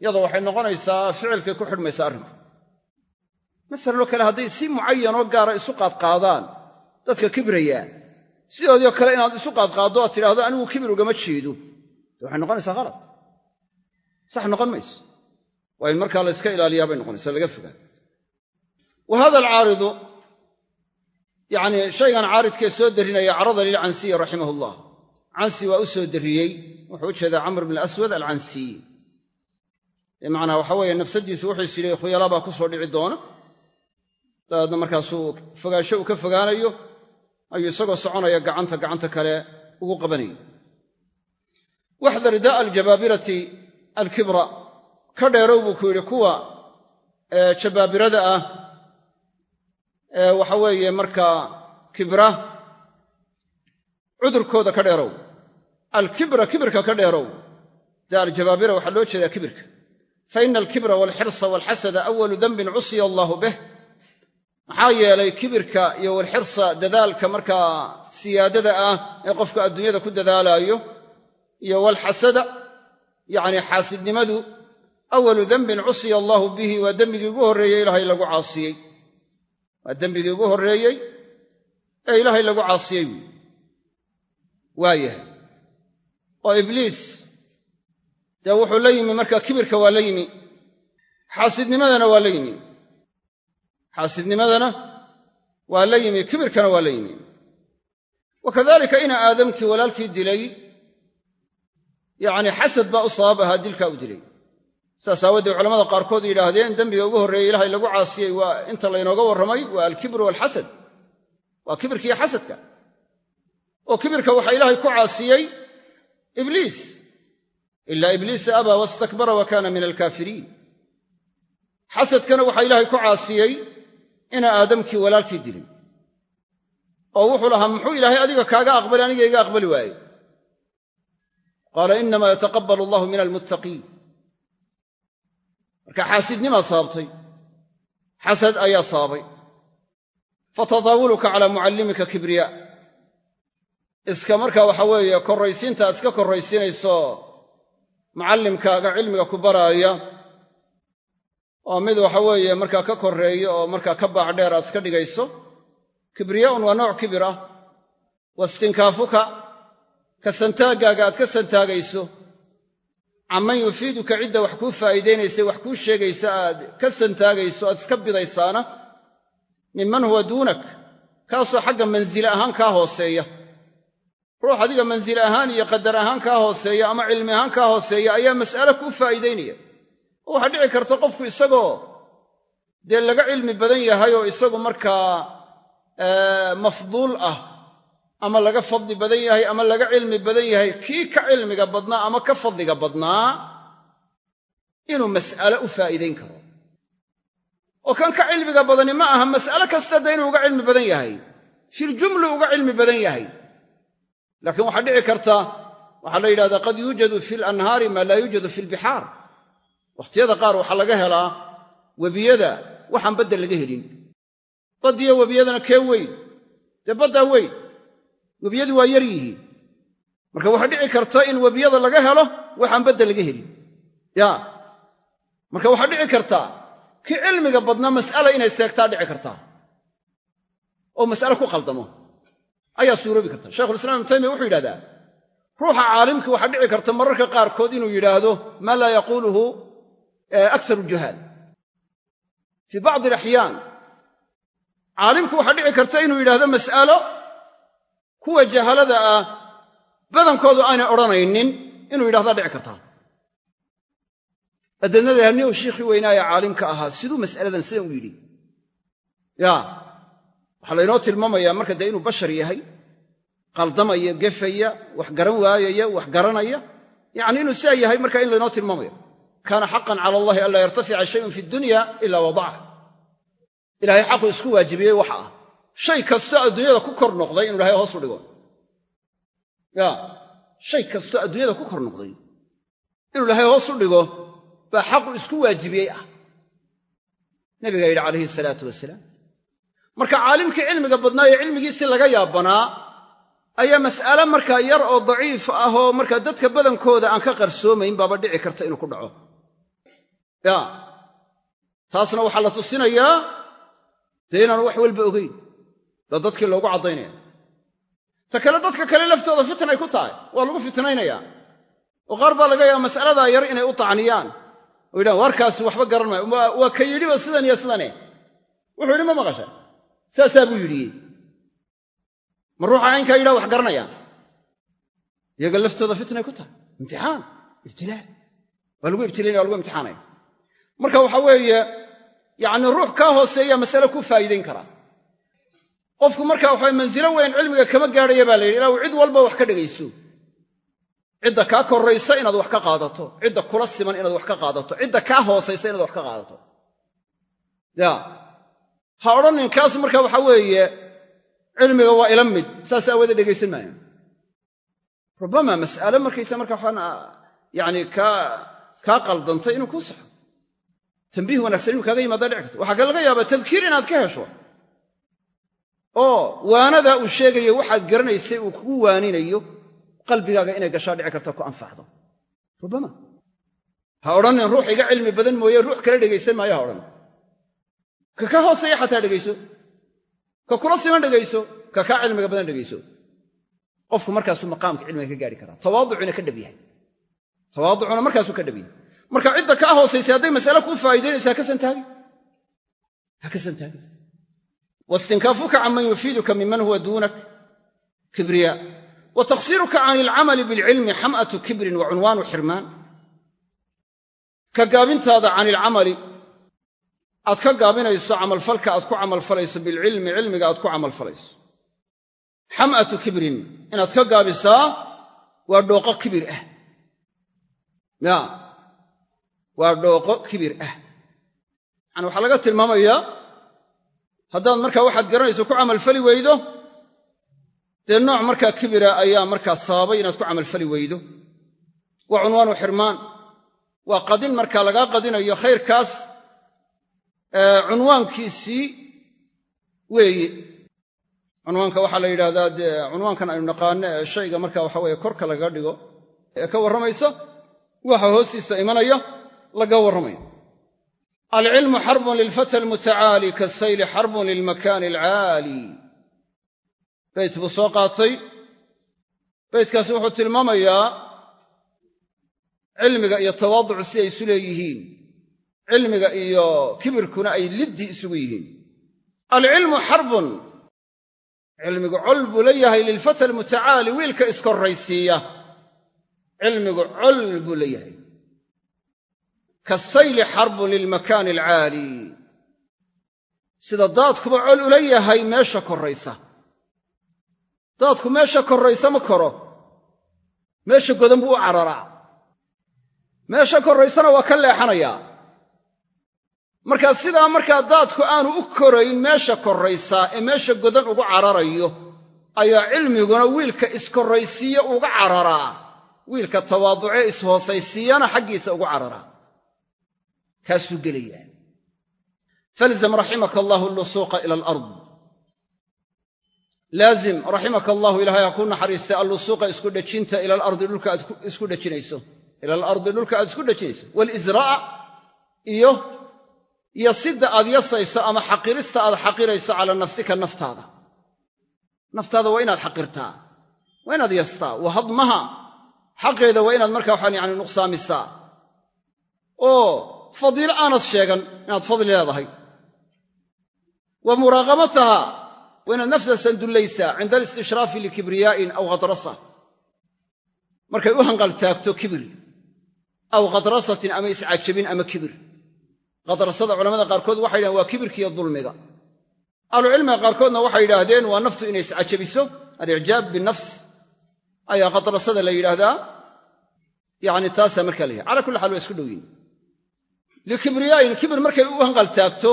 Iyadoo waxay noqonaysaa ficilkay ku xidhmaysaa arrinku. Masalanoo kale hadday si mucayanoo gaara isu qaadqaadaan dadka kibraya sidoodii kale inaad isu qaadqaaddo aad tidhaahdo anigu kibir ugama jeedo. De waxay noqonaysaa khalad sax noqon mayso. Waa in markaa la yska ilaaliyaa bay noqonaysaa laga fogaa wa hada alcaaridu yacni shaygan caaridkee soo darrinaya carada lilcansiyi raximah ullah cansi waa u soo darriyey wuxuu u jeedaa camr bn aswad alcansiy bimacnaa waxa weeye nafsadiisu wuxuu is yidhi khuyalaa baa ku soo dhici doona. Dabeedna markaasuu fogaansho uu ka fogaanayo ayuu isagoo soconaya gacanta gacanta kale ugu qabanayay. Waxdar daa aljabaabirati alkibra. Ka dheerow buu ku yidhi kuwa jabaabirada ah waxa weeye markaa kibra cudurkooda ka dheerow. Alkibra kibirka ka dheerow. Daa aljabaabira waxaa loo jeedaa kibirka. Fa ina alkibra walxirsa walxasada awalu dembin cusiya allaahu bih. Maxaa yeelay kibirka iyo walxirsa dadaalka markaa siyaadada ah ee qofka adduunyada ku dadaalaayo iyo walxasada yacni xaasidnimadu awalu dembin cusiya allaahu bihi waa dembigii ugu horreeyey ilaahay lagu caasiyey waa dembigii ugu horreeyey ee ilaahay lagu caasiyey wy waayahay oo ibliis. Dee wuxuu la yimi markaa kibirka waa la yimi. Xaasidnimadana waa la yimi. Xaasidnimadana waa la yimi. Kibirkana waa la yimi. Wa kadalika ina aadamkii walaalkii dilay yacni xasad baa u sabab ahaa dilkaa u dilay saas aawaddee culamada qaarkood yidhaahdeen dembiga ugu horreeyey ilaahay lagu caasiyey waa inta laynooga warramay waa alkibru waalxasad waa kibirkiiyo xasadka oo kibirka waxaa ilaahay ku caasiyey ibliis. Ilaa ibliisa abaa wastakbara wa kaana min alkaafiriin. Xasadkana waxaa ilaahay ku caasiyey ina aadamkii walaalkii dilay. Oo wuxuu lahaa muxuu ilaahay adiga kaaga aqbali aniga iga aqbali waaye? Qaala inamaa yataqabbalu allahu min almuttaqiin marka xaasidnimaa sababtay xasad ayaa sababay fatadaawuluka calaa mucallimika kibriya. Iska markaa waxa weeye korraysiinta aad iska korraysiinayso mucallimkaaga cilmiga ku baraaya oo mid waxa weeye markaa ka korreeyo oo markaa ka baac dheer aad iska dhigayso kibriyaun waa nooc kibir ah. Wastinkaafuka ka santaaggaaga aad ka santaagayso caman yufiiduka cidda wax kuu faa'iidaynaysa wax kuu sheegaysa aad ka santaagayso aad iska bidaysaana minman huwa duunak? Kaasoo xagga mansile ahaan kaa hooseeya. Ruux adiga mansile ahaan iyo qadar ahaan kaa hooseeya ama cilmi ahaan kaa hooseeya ayaa mas'ale kuu faa'iidaynaya. Oo waxaa dhici karta qofku isagoo dee laga cilmi badan yahay oo isagu markaa mafduul ah ama laga fadli badan yahay ama laga cilmi badan yahay kii ka cilmiga badnaa ama ka fadliga badnaa inuu mas'ale u faa'iidayn karo. Oo kan ka cilmiga badani ma aha mas'ale kasta de inuu uga cilmi badan yahay filjumlu uga cilmi badan yahay. Laakiin waxaa dhici karta waxaa la yidhahdaa qad yuujadu fi lanhaari maa laa yuujadu fi lbixaar wakhtiyada qaar waxaa laga helaa webiyada waxaan badda laga helin. Baddiyo webiyadana kee weyn? Dee baddaa weyn webiyadu waa yar yihiin marka waxaa dhici karta in webiyada laga helo waxaan badda laga helin. Ya. Marka waxaa dhici kartaa ki cilmiga badnaa mas'ala inay seegtaa dhici kartaa oo mas'ale ku khaldamo. Ayaa suuroobi karta. Shaykhulislaam ibnu taymiya wuxuu yidhahdaa ruuxa caalimkii waxaa dhici karta mararka qaarkood inuu yidhaahdo maa laa yaquuluhu aksaru juhaal fii bacdi alaxyaan caalimku waxaa dhici karta inuu yidhaahdo mas'alo kuwa jahalada ah badankoodu aanay odhanaynin inuu yidhahdaa dhici kartaa. Addeednada hani u shiikhii weynaaya caalimka ahaa siduu mas'aladan sidan u yidhi? Ya waxaa laynoo tilmaamayaa marka dee inuu bashar yahay qaldamaya gefaya wax garan waayaya wax garanaya yacni inuu sidaa yahay marka in laynoo tilmaamayo. Kaana xaqan cala allahi anlaa yartafica shayun fi dunya ilaa wadaca ilahay xaqu isku waajibiyey waxa ah shay kastoo adduunyada ku kor noqday inu ilahay hoos u dhigo. Ya shay kastoo adduunyada ku kor noqday inuu ilaahay hoos u dhigo baa xaqu isku waajibiyey ah. Nabiga yidhi calayhi salaatu wasalaam marka caalimkii cilmiga badnaa ee cilmigiisii laga yaabanaa ayaa mas'ale markaa yar oo daciif ah oo markaa dadka badankooda aan ka qarsoomayn baaba dhici karta inuu ku dhaco. Ya taasna waxaa la tusinayaa dee inaanu wax walba ogeyn baa dadkii loogu caddaynaya. Ta kale dadka kale laftooda fitnay ku tahay waa lagu fitnaynayaa oo qaar baa laga yaaba mas'aladaa yar inay u tacniyaan. Oo yidhahan warkaasi waxba garan maayo. Waa ka yidhiba sidan iyo sidane wuxuu yidhi ma maqasha. Saasaa buu yidhi. Ma ruuxa caynkaa yidhaha wax garanayaan iyaga laftooda fitnay ku tahay. Imtixaan ibtilaa waa lagu ibtilaynaya waa lagu imtixaanaya. Marka waxa weeye yacni ruux kaa hooseeya masale ku faa'iidayn karaa qofku marka waxa mansilo weyn cilmiga kama gaadhaya baa la yidhi ilaa cid walba wax ka dhegaysto cidda kaa korraysa inaad wax ka qaadato. Cidda kula siman inaad wax ka qaadato. Cidda kaa hoosaysa inaad wax ka qaadato. Ya ha odhanin kaas marka waxa weeye cilmiga waa ila mid. Saas aawoodee dhegaysan maayo. Rubama mas'ale markaysa marka waxaan yani kaa qaldantay inuu ku saxo. Tambiih wanaagsan inuu kaaga yimaada dhici karto. Waxaa kale laga yaabaa tadkiir inaad ka hesho oo waanadaa uu sheegayo waxaad garanaysay uu kugu waaninayo qalbigaaga inay gashaa dhici karta ku anfacdo. Rubama ha odhanin ruux iga cilmi badan mooye ruux kale dhegaysan maayo ha odhan. Ka ka hooseeya xataa dhegayso. Ka kula siman dhegayso. Ka kaa cilmiga badan dhegayso. Qofku markaasuu maqaamka cilmiga ka gaari karaa. Tawaaducuna ka dhab yahay. Tawaaducuna markaasuu ka dhab yahay. Marka cidda kaa hoosaysay hadday masale kuu santaagin ha ka santaagin waistinkaafuka can man yufiiduka miman huwa duunak kibriya wa taqsiiruka can ilcamali bilcilmi xam'atu kibrin wa cunwaanu xirmaan ka gaabintaada can ilcamali aad ka gaabinayso camalfalka aad ku camalfalayso bilcilmi cilmiga aad ku camalfalayso xam'atu kibrin inaad ka gaabisaa waa dhooqo kibir ah ya waa dhooqo kibir ah yani waxaa haddaad markaa waxaad garanayso ku camalfali weydo dee nooc markaa kibira ayaa markaa sababay inaad ku camalfali weydo. Waa cunwaanu xirmaan waa qadin markaa lagaa qadinayo khayrkaas cunwaankiisii weeye. Cunwaanka waxaa la yidhahdaa dee cunwaankan aynu naqaano ee shayga marka waxa weye korka lagaga dhigo ee ka warramaysa waxa hoostiisa imanaya laga warramayo alcilmu xarbun lilfata almutacaali kasayli xarbun lilmakaani alcaali beyt buu soo qaatay. Beytkaasi wuxuu tilmaamayaa cilmiga iyo tawaaducu si ay isu leeyihiin. Cilmiga iyo kibirkuna ay liddi isugu yihiin. Alcilmu xarbun cilmigu col buu leeyahay lilfata almutacaali wiilka iskorraysiiya cilmigu col buu leeyahay kasayli xarbun lilmakaani alcaali. Sida daadkuba col ula yahay meesha korraysa daadku meesha korraysa ma koro. Meesha godan buu u cararaa meesha korraysana waa ka leexanayaa markaa sidaa markaa daadku aanu u korayn meesha korraysaa ee meesha godan ugu cararayo ayaa cilmiguna wiilka iskorraysiiya uga cararaa wiilka tawaaducee ishoosaysiiyana xaggiisa ugu cararaa kaasuu gelayaa. Falzam raximaka allaahu allusuuqa ila alard. Laazim raximaka allahu ilaahay ha kuu naxariistay allusuuqa isku dhejinta ila alardi dhulka aad isku dhejinayso. Ila alardi dhulka aad isku dhejinayso. Walisraa'a iyo yasidda aad yasayso ama xaqirista aad xaqirayso calaa nafsika naftaada. Naftaada waa inaad xaqirtaa waa inaad yastaa wa hadmaha. Xaqeeda waa inaad markaa waxaan yani nuqsaamisaa. Oo fadiilo aanad sheegan inaad fadli leedahay. Wa muraaqamataha waa inaad nafta sandullaysaa cinda alistishhraafi likibriyaa'in aw khadrasa markay u hanqaltaagto kibir aw khadrasatin ama iscajabin ama kibir. Khadrasada culamada qaarkood waxay yidhahdeen waa kibirkiiyo dulmiga. Ahlucilmiga qaarkoodna waxay yidhaahdeen waa naftu inay iscajabiso alicjaab binafs ayaa khadrasada la yidhaahdaa. Yani taasaa markaa la yidhahda cala kulli xaal waa isku dhowyin likibriyaa'in kibir markay u hanqaltaagto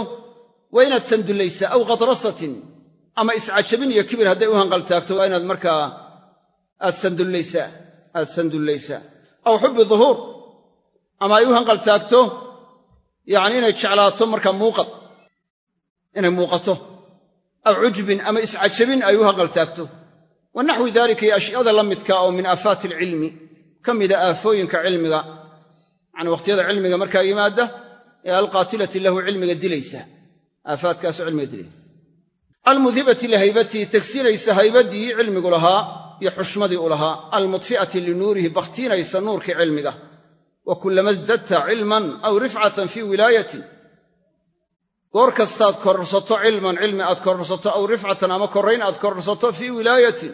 waa inaad sandullaysaa aw khadrasatin ama iscajabin iyo kibir hadday u hanqaltaagto waa inaad markaa aad sandullaysaa aad sandullaysaa aw xubbi duhuur ama ay u hanqaltaagto yacni inay jeclaato markaa muuqad inay muuqato aw cujbin ama iscajabin ay u hanqaltaagto wa naxwi dalika iyo ashyaada la midka oo min aafaati alcilmi ka mida aafooyinka cilmiga yani wakhtiyada cilmiga markaa yimaada ee alqaatilati lahu cilmiga dilaysa. Aafaadkaasu cilmiga dilaysa almudhibati lihaybatii tagsilaysa haybaddii cilmigu lahaa iyo xushmadii u lahaa. Almudfi'ati linuurihi bakhtiinaysa nuurkii cilmiga. Wa kullama zdadta cilman aw rifcatan fii wilaayatin. Goor kastaad kororsato cilman cilmi aad kororsato aw rifcatan ama korrayn aad kororsato fii wilaayatin.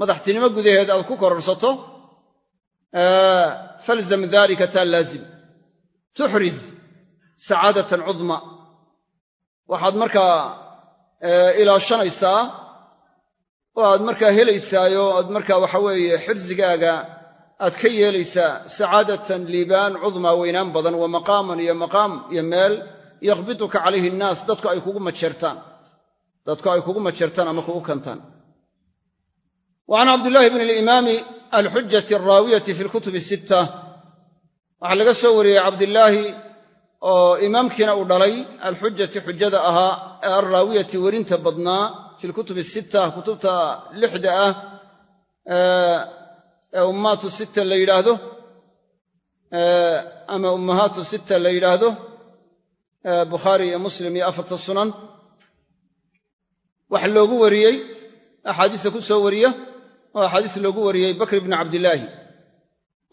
Madaxtinimo gudaheed aad ku kororsato falzam dalika taa laazim. Tuxriz sacaadatan cudma. Waxaad markaa ilaashanaysaa oo aad markaa helaysaayo aad markaa waxa weeye xirsigaaga aad ka yeelaysaa sacaadatan liibaan cudmaa weynaan badan wa maqaaman iyo maqaam iyo meel yaqbiduka calayhi annaas dadku ay kugu majeertaan dadku ay kugu majeertaan ama kugu kantaan. Wa can cabdillaahi bni alimaami alxujati alraawiyati fi lkutubi sitta. Waxaa laga soo wariyey cabdillaahi oo imaamkiina uu dhalay alxujati xujada ahaa ee alraawiyati werinta badnaa fi lkutubi sitta kutubta lixda ah ee ummaatu sitta la yidhaahdo ama ummahaatu sitta la yidhaahdo bukhaari iyo muslim iyo afarta sunan. Wax loogu wariyey axaadiista ku soo wariya oo axaadiis loogu wariyey bakr ibni cabdilaahi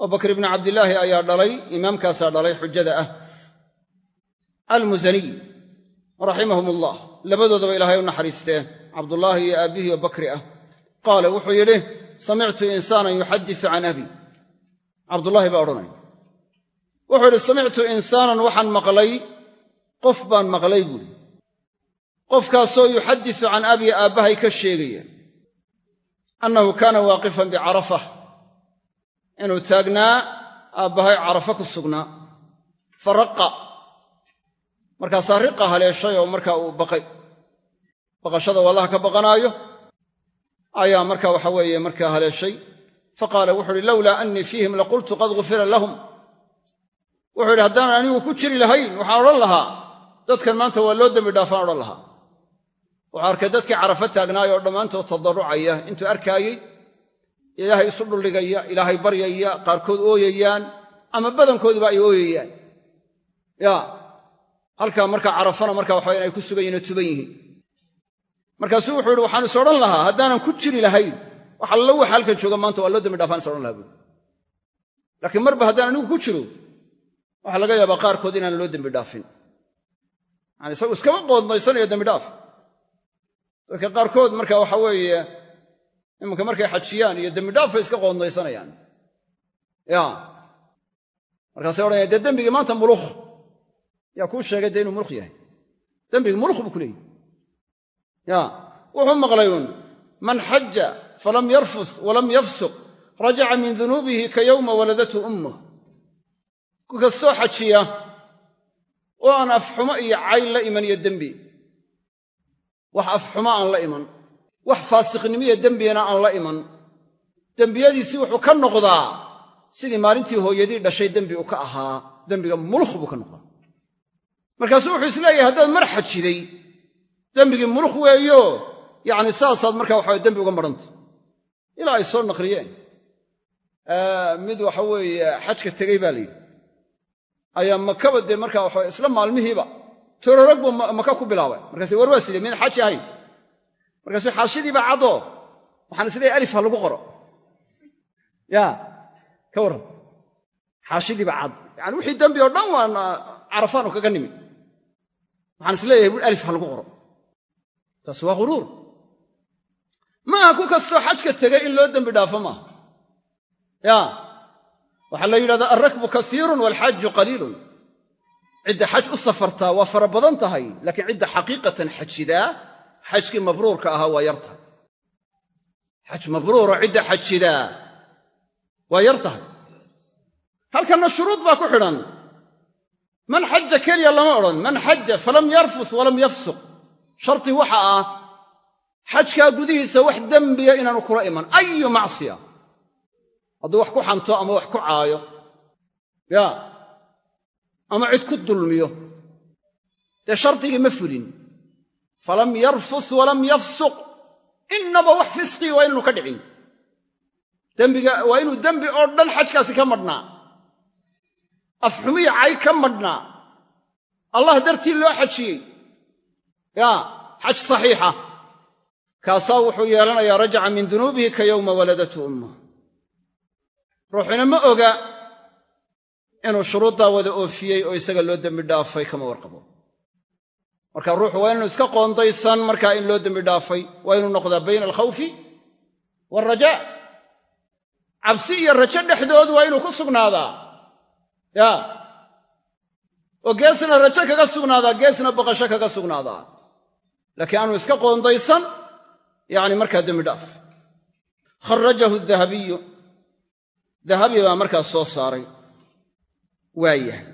oo bakr ibni cabdilaahi ayaa dhalay imaamkaasaa dhalay xujada ah almusaniy raximahum allah labadoodaba ilaahay u naxariistee cabdullaahi iyo aabbihii oo bakri ah. Qaala wuxuu yidhi samictu insaanan yuxadisu can abi. Cabdullaahi baa odhanaya wuxuu yidhi samictu insaanan waxaan maqlay qof baan maqlay buuhi qofkaasoo yuxadisu can abii aabbahay ka sheegaya annahu kaana waaqifan bicarafah inuu taagnaa aabbahay carafa ku sugnaa. Fa raqa markaasaa riqa haleeshay oo markaa uu baqay baqashada wallaha ka baqanaayo ayaa marka waxa weeye markaa haleeshay. Fa qaala wuxuu uhi lowlaa annii fiihim laqultu qad gufira lahum. Wuxuu yidhi haddaanan anigu ku jiri lahayn waxaan odhan lahaa dadkan maanta waa loo dembi dhaafaan odhan lahaa. Wuxuu arkay dadkii carafo taagnaayoo dhammaantood tadarrucaya intuu arkaayey ilaahay isu dhuldhigaya ilaahay baryaya qaarkood ooyayaan ama badankooduba ay ooyayaan. Ya halkaa markaa carafana marka waxawa in ay ku sugan yihiin oo tuban yihiin. Markaasuu wuxuu waxaan is odhan lahaa haddaanan ku jiri lahayn wax allo waxa halkan jooga maanta waa loo dembi dhaafaan is odhan lahaa laakiin marba haddaan anigu ku jiro waxaa laga yaabaa qaarkood inaan loo dembi dhaafin. Yani isagu iskama qoodmaysanayo dembi dhaaf. Dadka qaarkood marka waxa weeye imanka markay xajiyaan iyo dembi dhaafay iska qoodmaysanayaan. Ya markaasay odhanaya dee dembigii maanta mulukh yaa kuu sheegay dee inuu mulukh yahay. Dembigii mulukh buu ku leeyahy ya wuxuu maqlay uun man xaja falam yarfus walam yafsuq rajaca min dunuubihi ka yowma waladathu ummuh ku kastoo xajiya oo aan afxumo iyo cayl la iman iyo dembi. Wax afxumo aan la iman. Wax faasiqnimiyo dembigana aan la iman. Dembiyadiisii wuxuu ka noqdaa sidii maalintii hooyadii dhashay dembi u ka ahaa dembiga mulukh buu ka noqdaa markaasuu wuxuu is leeyahay haddaad mar xajiday dembigii muluk weeyo yacni saasaad markaa waxaway dembi uga marhanta ilaa ay soo naqliyeen mid waxa weeye xajka tegey baa layidhi ayaa makaba dee markaa waxa isla maalmihiiba tororog buu maka ku bilaabay. Markaase war waa sidee xaji ahayn. Markaasuu xaashidiiba cadoo waxaan isleeyahy alif ha lagu qoro. Ya ka warran. Xaashidiiba cad. Yani wixii dembi oo dhan waan carafaanu kaga nimi waxaan is leeyahay bui alif ha lagu qoro. Taas waa ghuruur maaha ku kastoo xajka tegay in loo dembi dhaafo maaha ya. Waxaa la yidhahdaa alrakbu kasiirun waalxaju qaliilun. Cidda xaj u safartaa waa fara badan tahay laakiin cidda xaqiiqatan xajidaa xajkii mabruurka ahaa waa yar xaj mabruuro cidda xajidaa waa yar tahay. Halkanna shuruud baa ku xidhan man xaja keliya lama odhan. Man xaja falam yarfus walam yafsuq. Sharti waxa ah xajkaa gudihiisa wax dembiya inaanu kula iman. Ayu macsiya. Hadduu wax ku xanto ama wax ku caayo. Ya. Ama cid ku dulmiyo. Dee shardigii ma fulin. Falam yarfus walam yafsuq. Innaba wax fisqii waa inaanu ka dhicin. Dembiga waa inuu dembi oo dhan xajkaasi ka madhnaa afxumiya cay ka madhnaa. Allah dartii loo xajiyey. Yaa xaj saxiixa. Kaasaa wuxuu yeelanayaa rajaca min dunuubihi ka yowma waladatu ummah ruuxina ma oga inuu shuruuddaa wada oofiyey oo isaga loo dembi dhaafay kama warqabo. Marka ruuxu waa inuu iska qoondaysan markaa in loo dembi dhaafay waa inuu noqdaa bayna alkhawfi waalrajaa cabsi iyo rajo dhexdoodu waa inuu ku sugnaadaa yaa oo geesna rajo kaga sugnaadaa geesna baqasho kaga sugnaadaa. Laakiin aanu iska qoondaysan yacni markaa dembi dhaaf. Kharajahu dahabiyu. Dahabi baa markaas soo saaray. Waayahay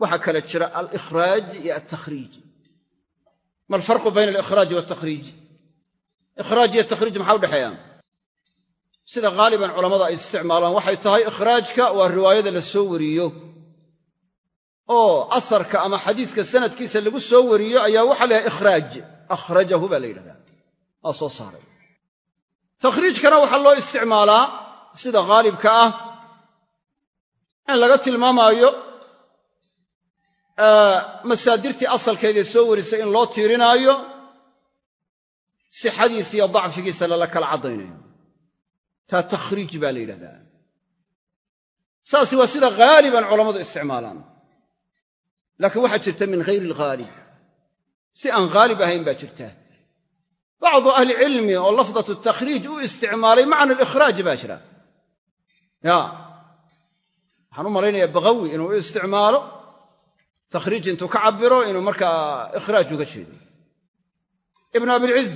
waxaa kale jira alikhraaj iyo altakhriij ma alfarqu bayna alikhraaj waltakhriij ikhraaj iyo takhriij maxaa udhexeeya sida haaliban culammada ay isticmaalaan waxay tahay ikhraajka waa riwaayada la soo wariyo. Oo asarka ama xadiiska sanadkiisa lagu soo wariyo ayaa waxaa la yhaha ikhraaj akhrajahu baa la yidhahdaa. Waa soo saaray. Takhriijkana waxaa loo isticmaalaa sida haalibka ah in laga tilmaamaayo masaadirtii asalkeedee soo warisay in loo tiirinaayo sixadiisa iyo dacfigiisa lala kala caddaynayo taa takhriij baa la yidhahdaa saasi waa sida haaliban culammadu isticmaalaan laakiin waxaa jirta min hayri alghaalib si aan haalib ahayn baa jirta bacdu ahlicilmi oo lafdatu takhriij u isticmaalay macna alikhraaj baa jira ya waxaan u malaynayaa bakawi inuu u isticmaalo takhriij intuu ka cabiro inuu markaa ikhraaj uga jeedo ibnu abilciz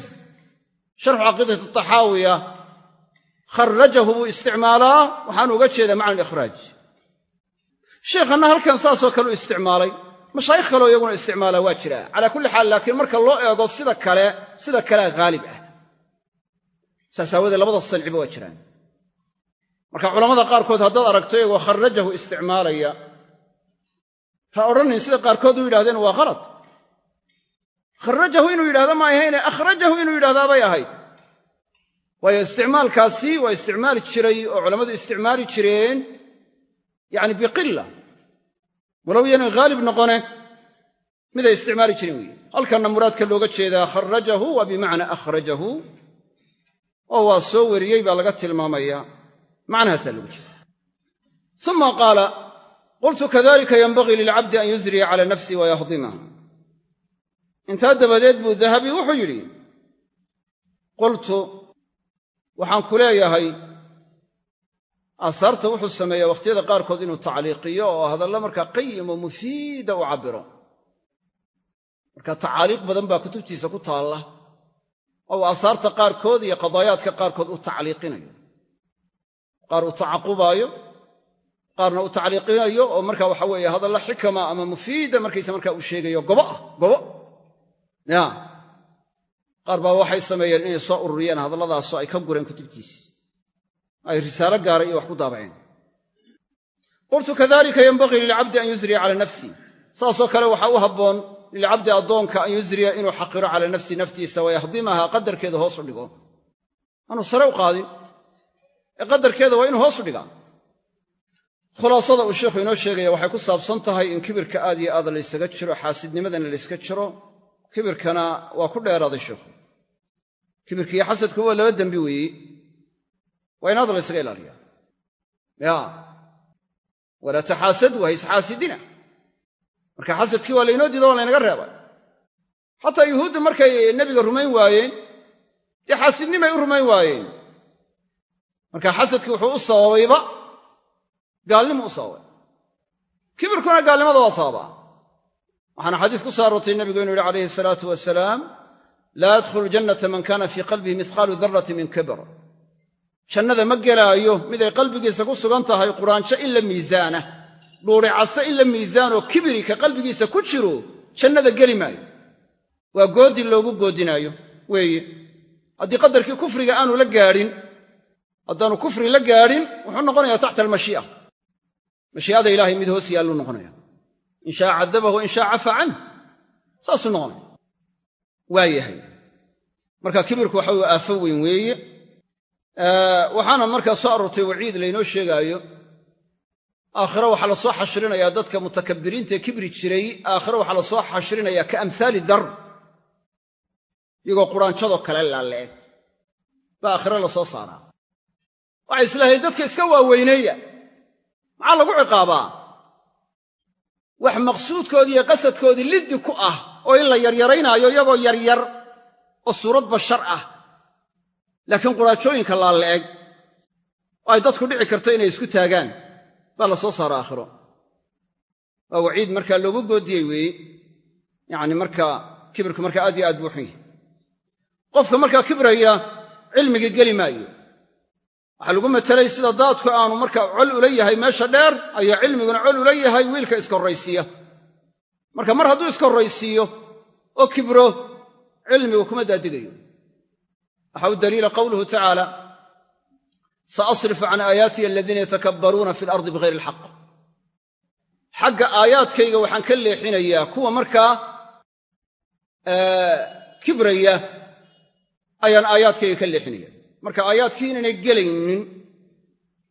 sharxu caqiidati taxaawiya kharajahu buu isticmaalaa waxaanu uga jeedaa macna alikhraaj sheikhanna halkan saasoo kale u isticmaalay. Mashaayikh kaleo iyaguna isticmaalaa waa jiraa calaa kulli xaal laakiin marka loo eego sida kale sida kalea haalib ah. Saas aawoodee labada sanciba waa jiraan. Marka culamada qaarkood haddaad aragto iyagoo kharajahu isticmaalaya ha odhanin sida qaarkood u yidhahdeen waa khalad kharajahu inuu yidhahdo ma ahayne akhrajahu inuu yidhahdaabay ahayd waayo isticmaalkaasi waa isticmaali jiray oo culammadu isticmaali jireen yacni biqila walow yaynay haalib noqone miday isticmaali jirin weeye halkanna muraadka looga jeedaa kharajahu waa bimacnaa akhrajahu oo waa soo wariyey baa laga tilmaamaya. Macnahaasaa looga jeeda uma qaala qultu kadalika yenbagii lilcabdi an yusriya cala nafsi wa yahdimaha. Intaa dabadeed buu dahabi wuxuu yidhi qultu waxaan ku leeyahay aasaarta wuxuu sameeyaa wakhtiyada qaarkood inuu tacliiqiyo oo hadalla markaa qayimo mufiida u cabbiro. Marka tacaaliiq badan baa kutubtiisa ku taalla oo uu aasaarta qaarkood iyo qadaayaadka qaarkood u tacliiqinayo. Qaar uu tacaqubaayo qaarna uu tacliiqinayo oo marka waxa weeye hadalla xikama ama mufiida markaysa markaa uu sheegayo gobo gobo. Ya qaar baa waxay sameeyeen inay soo ururiyeen hadalladaasoo ay ka gureen kutubtiisi ay risaalo gaara iyo wax ku daabaceen. Qultu kadalika yenbagii lilcabdi an yusriya cala nafsi. Saasoo kale waxaa u habboon lilcabdi addoonka an yusriya inuu xaqiro calaa nafsi naftiisa wayahdimaha qadarkeeda hoos u dhigo. Aanu sare u qaadin. Ee qadarkeeda waa inuu hoos u dhigaa. Khulaasada uu sheikhu inoo sheegaya waxay ku saabsan tahay in kibirka aad iyo aad laysaga jiro xaasidnimadana layska jiro. Kibirkana waa ku dheeraaday sheikhu kibirka iyo xasadku waa laba dembi weeye waa in aad laysaga ilaaliya ya. Walaa taxaasadu ha isxaasidina. Marka xasadkii waa laynoo diido waa laynaga reebay. Xataa yuhuuddu markay nebiga rumayn waayeen dee xaasidnimay u rumayn waayeen. Marka xasadkii wuxuu u sababayba gaalnimu u sababay. Kibirkuna gaalnimada waa sababaa. Waxaana xadiis ku soo aroortay nebigu inu yihi calayhi salaatu wasalaam laa yadkhulu ljannata man kana fii qalbihi mihqaalu darrati min kibr jannada ma gelaayo mid ay qalbigiisa ku sugan tahay quraanjo in la miisaana dhuuricase in la miisaanoo kibiri ka qalbigiisa ku jiro jannada geli maayo waa goodi loogu goodinaayo weeye haddii qadarkii kufriga aanu la gaadhin haddaanu kufri la gaadhin wuxuu noqonayaa taxta almashii'a mashii'ada ilaahay mid hoos yaalluu noqonaya in shaa cadabahu in shaa cafa canh saasuu noqonaya waa yahay marka kibirku waxa weye aafo weyn weeye. Waxaana markaa soo aroortay waciid laynoo sheegaayo. Aakhire waxaa la soo xashrinayaa dadka mutakabiriinta ee kibri jiray. Aakhire waxaa la soo xashrinayaa ka amhaali dar. Iyagoo quraanjadoo kale laalleeg baa aakhire la soo saaraa waxay islaahayn dadka iska waaweyneeya maxaa lagu ciqaabaa? Wax maqsuudkoodii iyo qasadkoodii liddi ku ah oo in la yaryaraynaayo iyagoo yaryar oo suurad bashar ah. Laakiin quraajooyinka laalle'eg oo ay dadku dhici karto inay isku taagaan baa la soo saara aakhiro. Waa waciid markaa loogu goodiyey weeye yacni markaa kibirku markaa aad iyo aad buu xun yahay. Qofka markaa kibraya cilmigii geli maayo. Waxaa lagu matelay sida daadku aanu markaa col ula yahay meesha dheer ayaa cilmiguna col ula yahay wiilka iskahorraysiiya marka mar hadduu iskahorraysiiyo oo kibro cilmigu kuma daadigayo. Waxaa u daliila qawluhu tacaala saasrifu can aayaatiya aladiina yatakabbaruuna fi alardi bigayri alxaq. Xagga aayaadkayga waxaan ka leexinayaa kuwa markaa kibraya ayaan aayaadkayga ka leexinaya marka aayaadkii inaynay gelaynin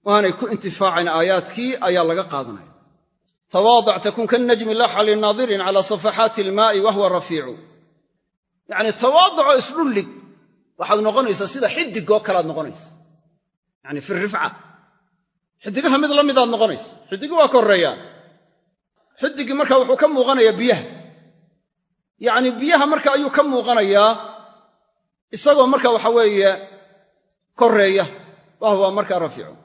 waanay ku intifaacayn aayaadkii ayaa laga qaadanaya tawaadac takun kanajmi laxa linaadirin cala safaxaati almaa'i wa huwa rafiicu. Yacni tawaadaco isdhullig waxaad noqonaysaa sida xidigoo kalead noqonaysa. Yacni fi rifca. Xidigaha mid la midaad noqonaysa. Xidigi waa korreeyaan xidigii marka wuxuu ka muuqanayaa biyaha. Yacni biyaha marka ayuu ka muuqanayaa isagoo marka waxa weeye korreeya wa huwa markaa rafiicu.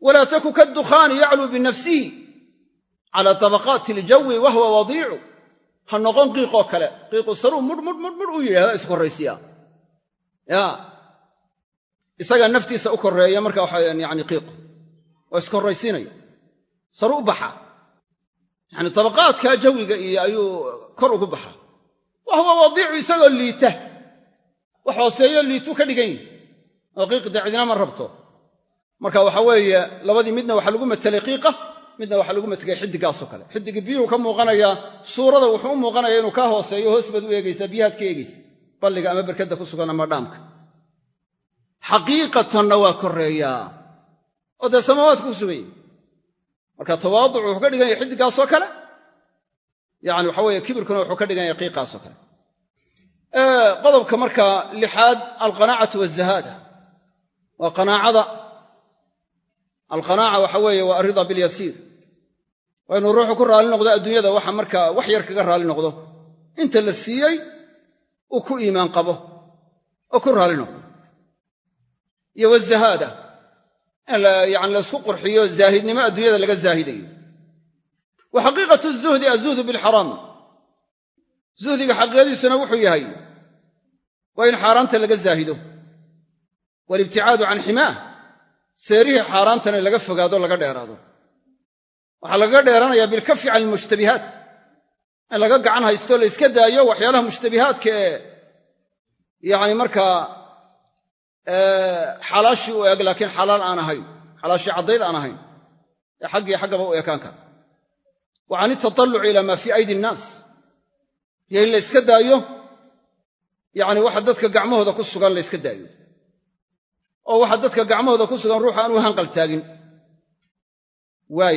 Walaa taku kadukhaani yacluu binafsihi cala tabaqaati aljawi wa huwa wadiicu. Ha noqon qiiqoo kale. Qiiqu saruu mudh mudh mudh mudh uu yidhahda iskorraysiyaa ya. Isagaa naftiisa u korreeya marka waxaa yani qiiqu oo iskorraysiinaya saru u baxa. Yani tabaqaadka jawiga iyo ayuu kor ugu baxa. Wa huwa wadiicu isagoo liita. Wax hooseeyo liituu ka dhigan yihi oo qiiqda cidina ma rabto. Marka waxa weeye labadii midna waxaa lagu matelay qiiqa midna waxaa lagu mategay xiddigaasoo kale. Xiddigii biyuhu ka muuqanayaa suurada wuxuu u muuqanaya inuu kaa hooseeyo hoos u eegaysaa biyahaad ka eegaysa balliga ama berkadda ku sugan ama dhaamka. Xaqiiqatanna waa korreeyaa oo dee samaawaadku ku sugan yahi marka tawaaduc wuxuu ka dhigan yahay xiddigaasoo kale. Yani waxa weeye kibirkuna wuxuu ka dhigan yahay qiiqaasoo kale. Qodobka marka lixaad alqanaacatu wazahaada waa qanaacada. Alqanaaca waxa weeye waa arrida bilyasiir waa ruuxu ku raalli noqdo adduunyada waxa markaa wax yar kaga raalli noqdo. Inta la siiyey uu ku iimaan qabo oo ku raalli noqdo. Iyo wazahaada yani laysku qurxiyo zaahidnimo adduunyada laga zaahidayo. Wa xaqiiqatu zuhdi azuhdu bilxaraam zuhdiga xaqiiqadiisuna wuxuu yahay waa in xaaraanta laga zaahido. Waalibticaadu can ximaah seerihii xaaraantana laga fogaado laga dheeraado waxaa lagaga dheeranayaa bilkafi can ilmushtabihaat in laga gacan haysto la yska daayo waxyaalaha mushtabihaadka ee yacni markaa xalaashii u eg laakiin xalaal aan ahayn. Xalaashii caddayd aan ahayn. Ee xaggii xaggaba u ekaan kara wa can itatalluci ilaa maa fii aydi innaas iyo in la yska daayo yacni waxa dadka gacmahooda ku sugan la yska daayo. Oo waxa dadka gacmahooda ku sugan ruuxa aan u hanqal taagin. Waa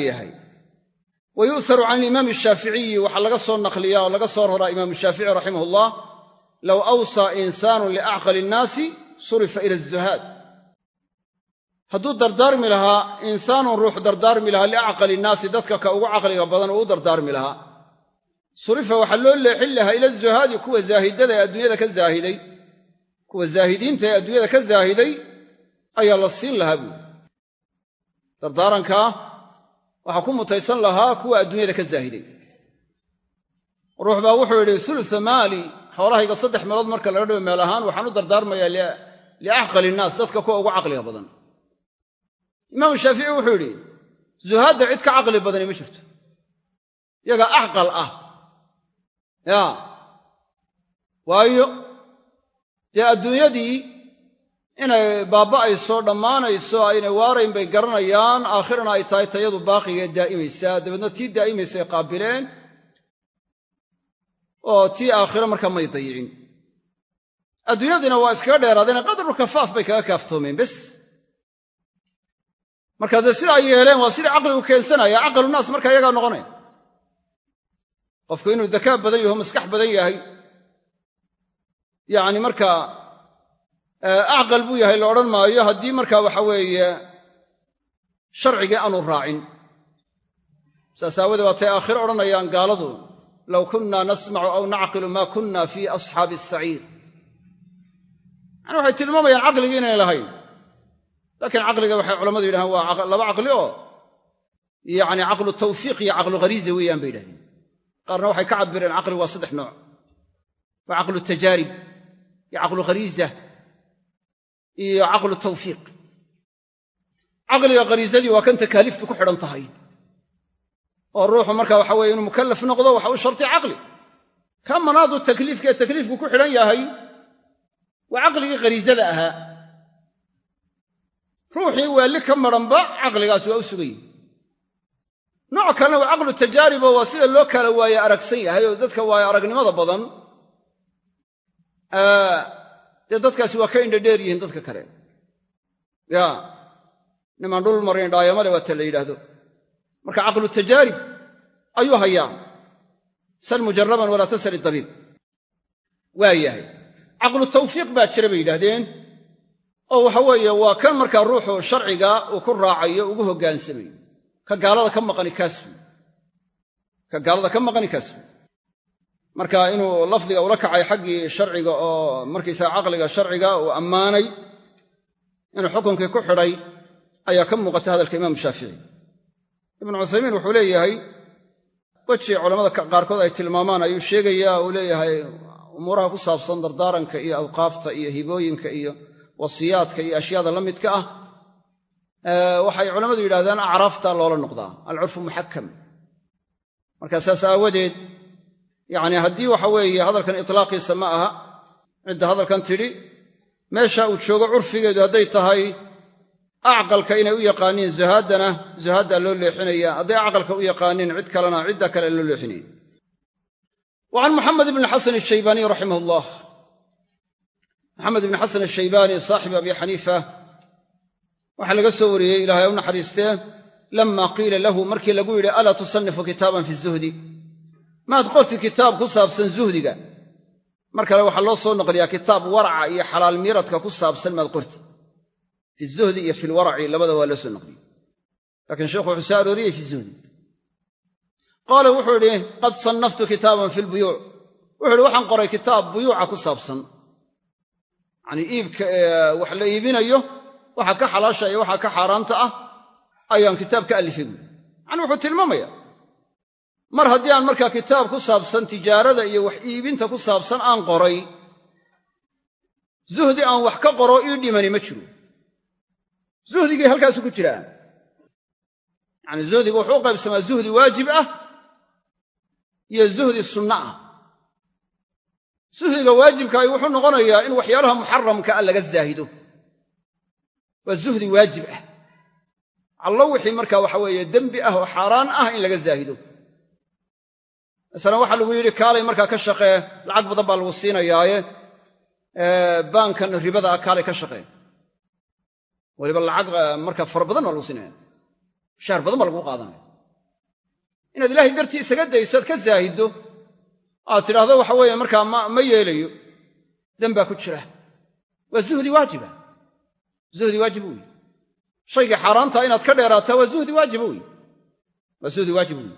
wa yu'haru can alimaami ashaaficiyi waxaa laga soo naqliyaa oo laga soo roraa imaamu shaafici raximah ullah low awsaa insaanun liacqali innaasi surifa ila azuhaad hadduu dardaarmi lahaa insaanun ruux dardaarmi lahaa liacqali innaasi dadka ka ugu caqliga badan uu u dardaarmi lahaa surifa waxaa loo leexin lahaa ila zuhaadi kuwa zaahidada ee adduunyada ka zaahiday kuwa zaahidiinta ee adduunyada ka zaahiday ayaa la siin lahaa buuri dardaarankaa waxaa ku mutaysan lahaa kuwa adduunyada ka zaahiday. Ruux baa wuxuu yidhi sulsa maali. Xoolahayga saddex meelood marka laga dhigo meel ahaan waxaan u dardaarmayaa liacqali innaas dadka kuwa ugu caqliga badan. Imaamu shaafici wuxuu yidhi zuhaadda cid ka caqli badani ma jirto. Yaga acqal ah. Ya waayo dee adduunyadii inay baaba'ayso dhammaanayso aynay waarayn bay garanayaan. Aakhirana ay tahay tayadu baaqigae daa'imaysaa dabeedna tii daa'imaysay qaabileen. Oo tii aakhiro markaa may dayicin adduunyadiina waa iskaga dheeraadeen. Qadru kafaaf bay kaga kaaftoomeen bes. Marka dee sida ay yeeleen waa sidii caqligu keensanaya caqalunaas marka iyagaa noqonaya qofku inuu dakaa badan yaho maskax badan yahay. Yacni markaa acqal buu yahay la odhan maayo. Haddii markaa waxa weeye sharcigii aanu raacin. Saas aawadee waatay aakhiro odhanayaan gaaladu. Low kunna nasmacu aw nacqilu maa kunna fii asxaabi asaciir yani waxay tilmaamayaan caqligii inay lahayn. Laakiin caqliga waxay culammadu yidhahaan waa laba caqli oo yacni caqlu tawfiiq iyo caqlu ghariiza weeyaan bay yidhahdeen. Qaarna waxay ka cabireen caqli waa saddex nooc. Waa caqlu tajaarib iyo caqlu khariiza iyo caqlu tawfiiq. Caqliga khariizadii waa kan takaaliiftu ku xidhan tahay. Oo ruuxu marka waxa weye inuu mukallaf noqdo waxa u sharti caqli. Ka manaadu takliifka ee takliifku ku xidhan yahay waa caqligii khariizada ahaa. Ruuxii waalli ka maranba caqligaas waa u sugan yihi nooc kalena waa caqlu tajaaribo waa sida loo kala waaye aragsan yahay oo dadka waaye aragnimada badan dee dadkaasi waa ka indhadheer yihiin dadka kale. Ya nimaan dhul marin dhaayamale waa ta la yidhaahdo. Marka caqlu tajaarib ayuu hayaa. Sal mujaraban walaa tasal dabiib. Waa yahay. Caqlu tawfiiq baa jira bay yidhaahdeen. Oo waxa weeye waa kan markaa ruuxu sharciga uu ku raacayo ugu hogaansamayo ka gaalada ka maqani kaas. Ka gaalada ka maqani kaas marka inuu lafdiga ula kacay xaggii sharciga oo markaysaga caqliga sharciga uu ammaanay inuu xukunkii ku xidhay ayaa ka muuqata hadalka imaamu shaafici ibnu cuthaymiin wuxuu leeyahay weji culammada qaarkood ay tilmaamaan ayuu sheegayaa uu leeyahay umuuraha ku saabsan dardaaranka iyo awqaafta iyo hibooyinka iyo wasiyaadka iyo ashyaada la midka ah. Waxay culammadu yidhahdaan acraafta loola noqdaa alcurfu muxakam marka saas aawadeed yacni haddii waxa weeye hadalkan itlaaqiisa ma aha cidda hadalkan tidhi meesha uu joogo curfigeedu hadday tahay acqalka inay u yaqaaniin zuhaaddana zuhaaddaa loo leexinaya. Hadday acqalka u yaqaaniin cid kalena cidda kale loo leexinaya. Wa can muxamed ibni xasan ashaybaaniy raximah ullah maxamed ibni xasan ashaybaani saaxibu abi xaniifa waxaa laga soo wariyey ilaahay u naxariistee lama qiila lahu markii lagu yidhi alaa tusanifu kitaaban fi zuhdi maad qortid kitaab ku saabsan zuhdiga. Mar kale waxaa loo soo noqliyaa kitaab waraca iyo xalaal miiradka ku saabsan maad qortid fi zuhdi iyo fi lwaraci labada waa loo soo noqliyey laakiin sheikhu wuxuu soo arooriyey fi zuhdi. Qaala wuxuu idhi qad sannaftu kitaaban fi lbuyuuc wuxu ihi waxaan qoray kitaab buyuuca ku saabsan. Yanii iibka wax la iibinayo waxa ka xalaasha iyo waxa ka xaaraanta ah ayaan kitaab ka allifay buui yani wuxuu tilmaamaya mar haddii aan markaa kitaab ku saabsan tijaarada iyo wax iibinta ku saabsan aan qoray zuhdi aan wax ka qoro ii dhimani ma jiro. Zuhdigii halkaasu ku jiraa yacani zuhdigu wuxuu qaybsamaa zuhdi waajib ah iyo zuhdi sunna ah. Zuhdiga waajibkaahi wuxuu noqonayaa in waxyaalaha muxaramka ah laga zaahido. Waa zuhdi waajib ah. Callo wixii markaa waxa weeye dembi ah oo xaaraan ah in laga zaahido masalan waxaa lagu yidhi kaalay markaa ka shaqee lacag badan baa lagu siinayaaye baankan ribada ah kaalay ka shaqee. Weliba lacag markaa fara badan baa lagu siinaya shaar badan baa lagu qaadanaya inaad ilaahay dartii isaga dayso ad ka zaahiddo aad tidhaahdo waxa weeye markaa ma yeelayo. Dan baa ku jira. Waa zuhdi waajiba. Zuhdi waajib wey shaygii xaaraantaa inaad ka dheeraataa waa zuhdi waajiba wey waa zuhdi waajib wey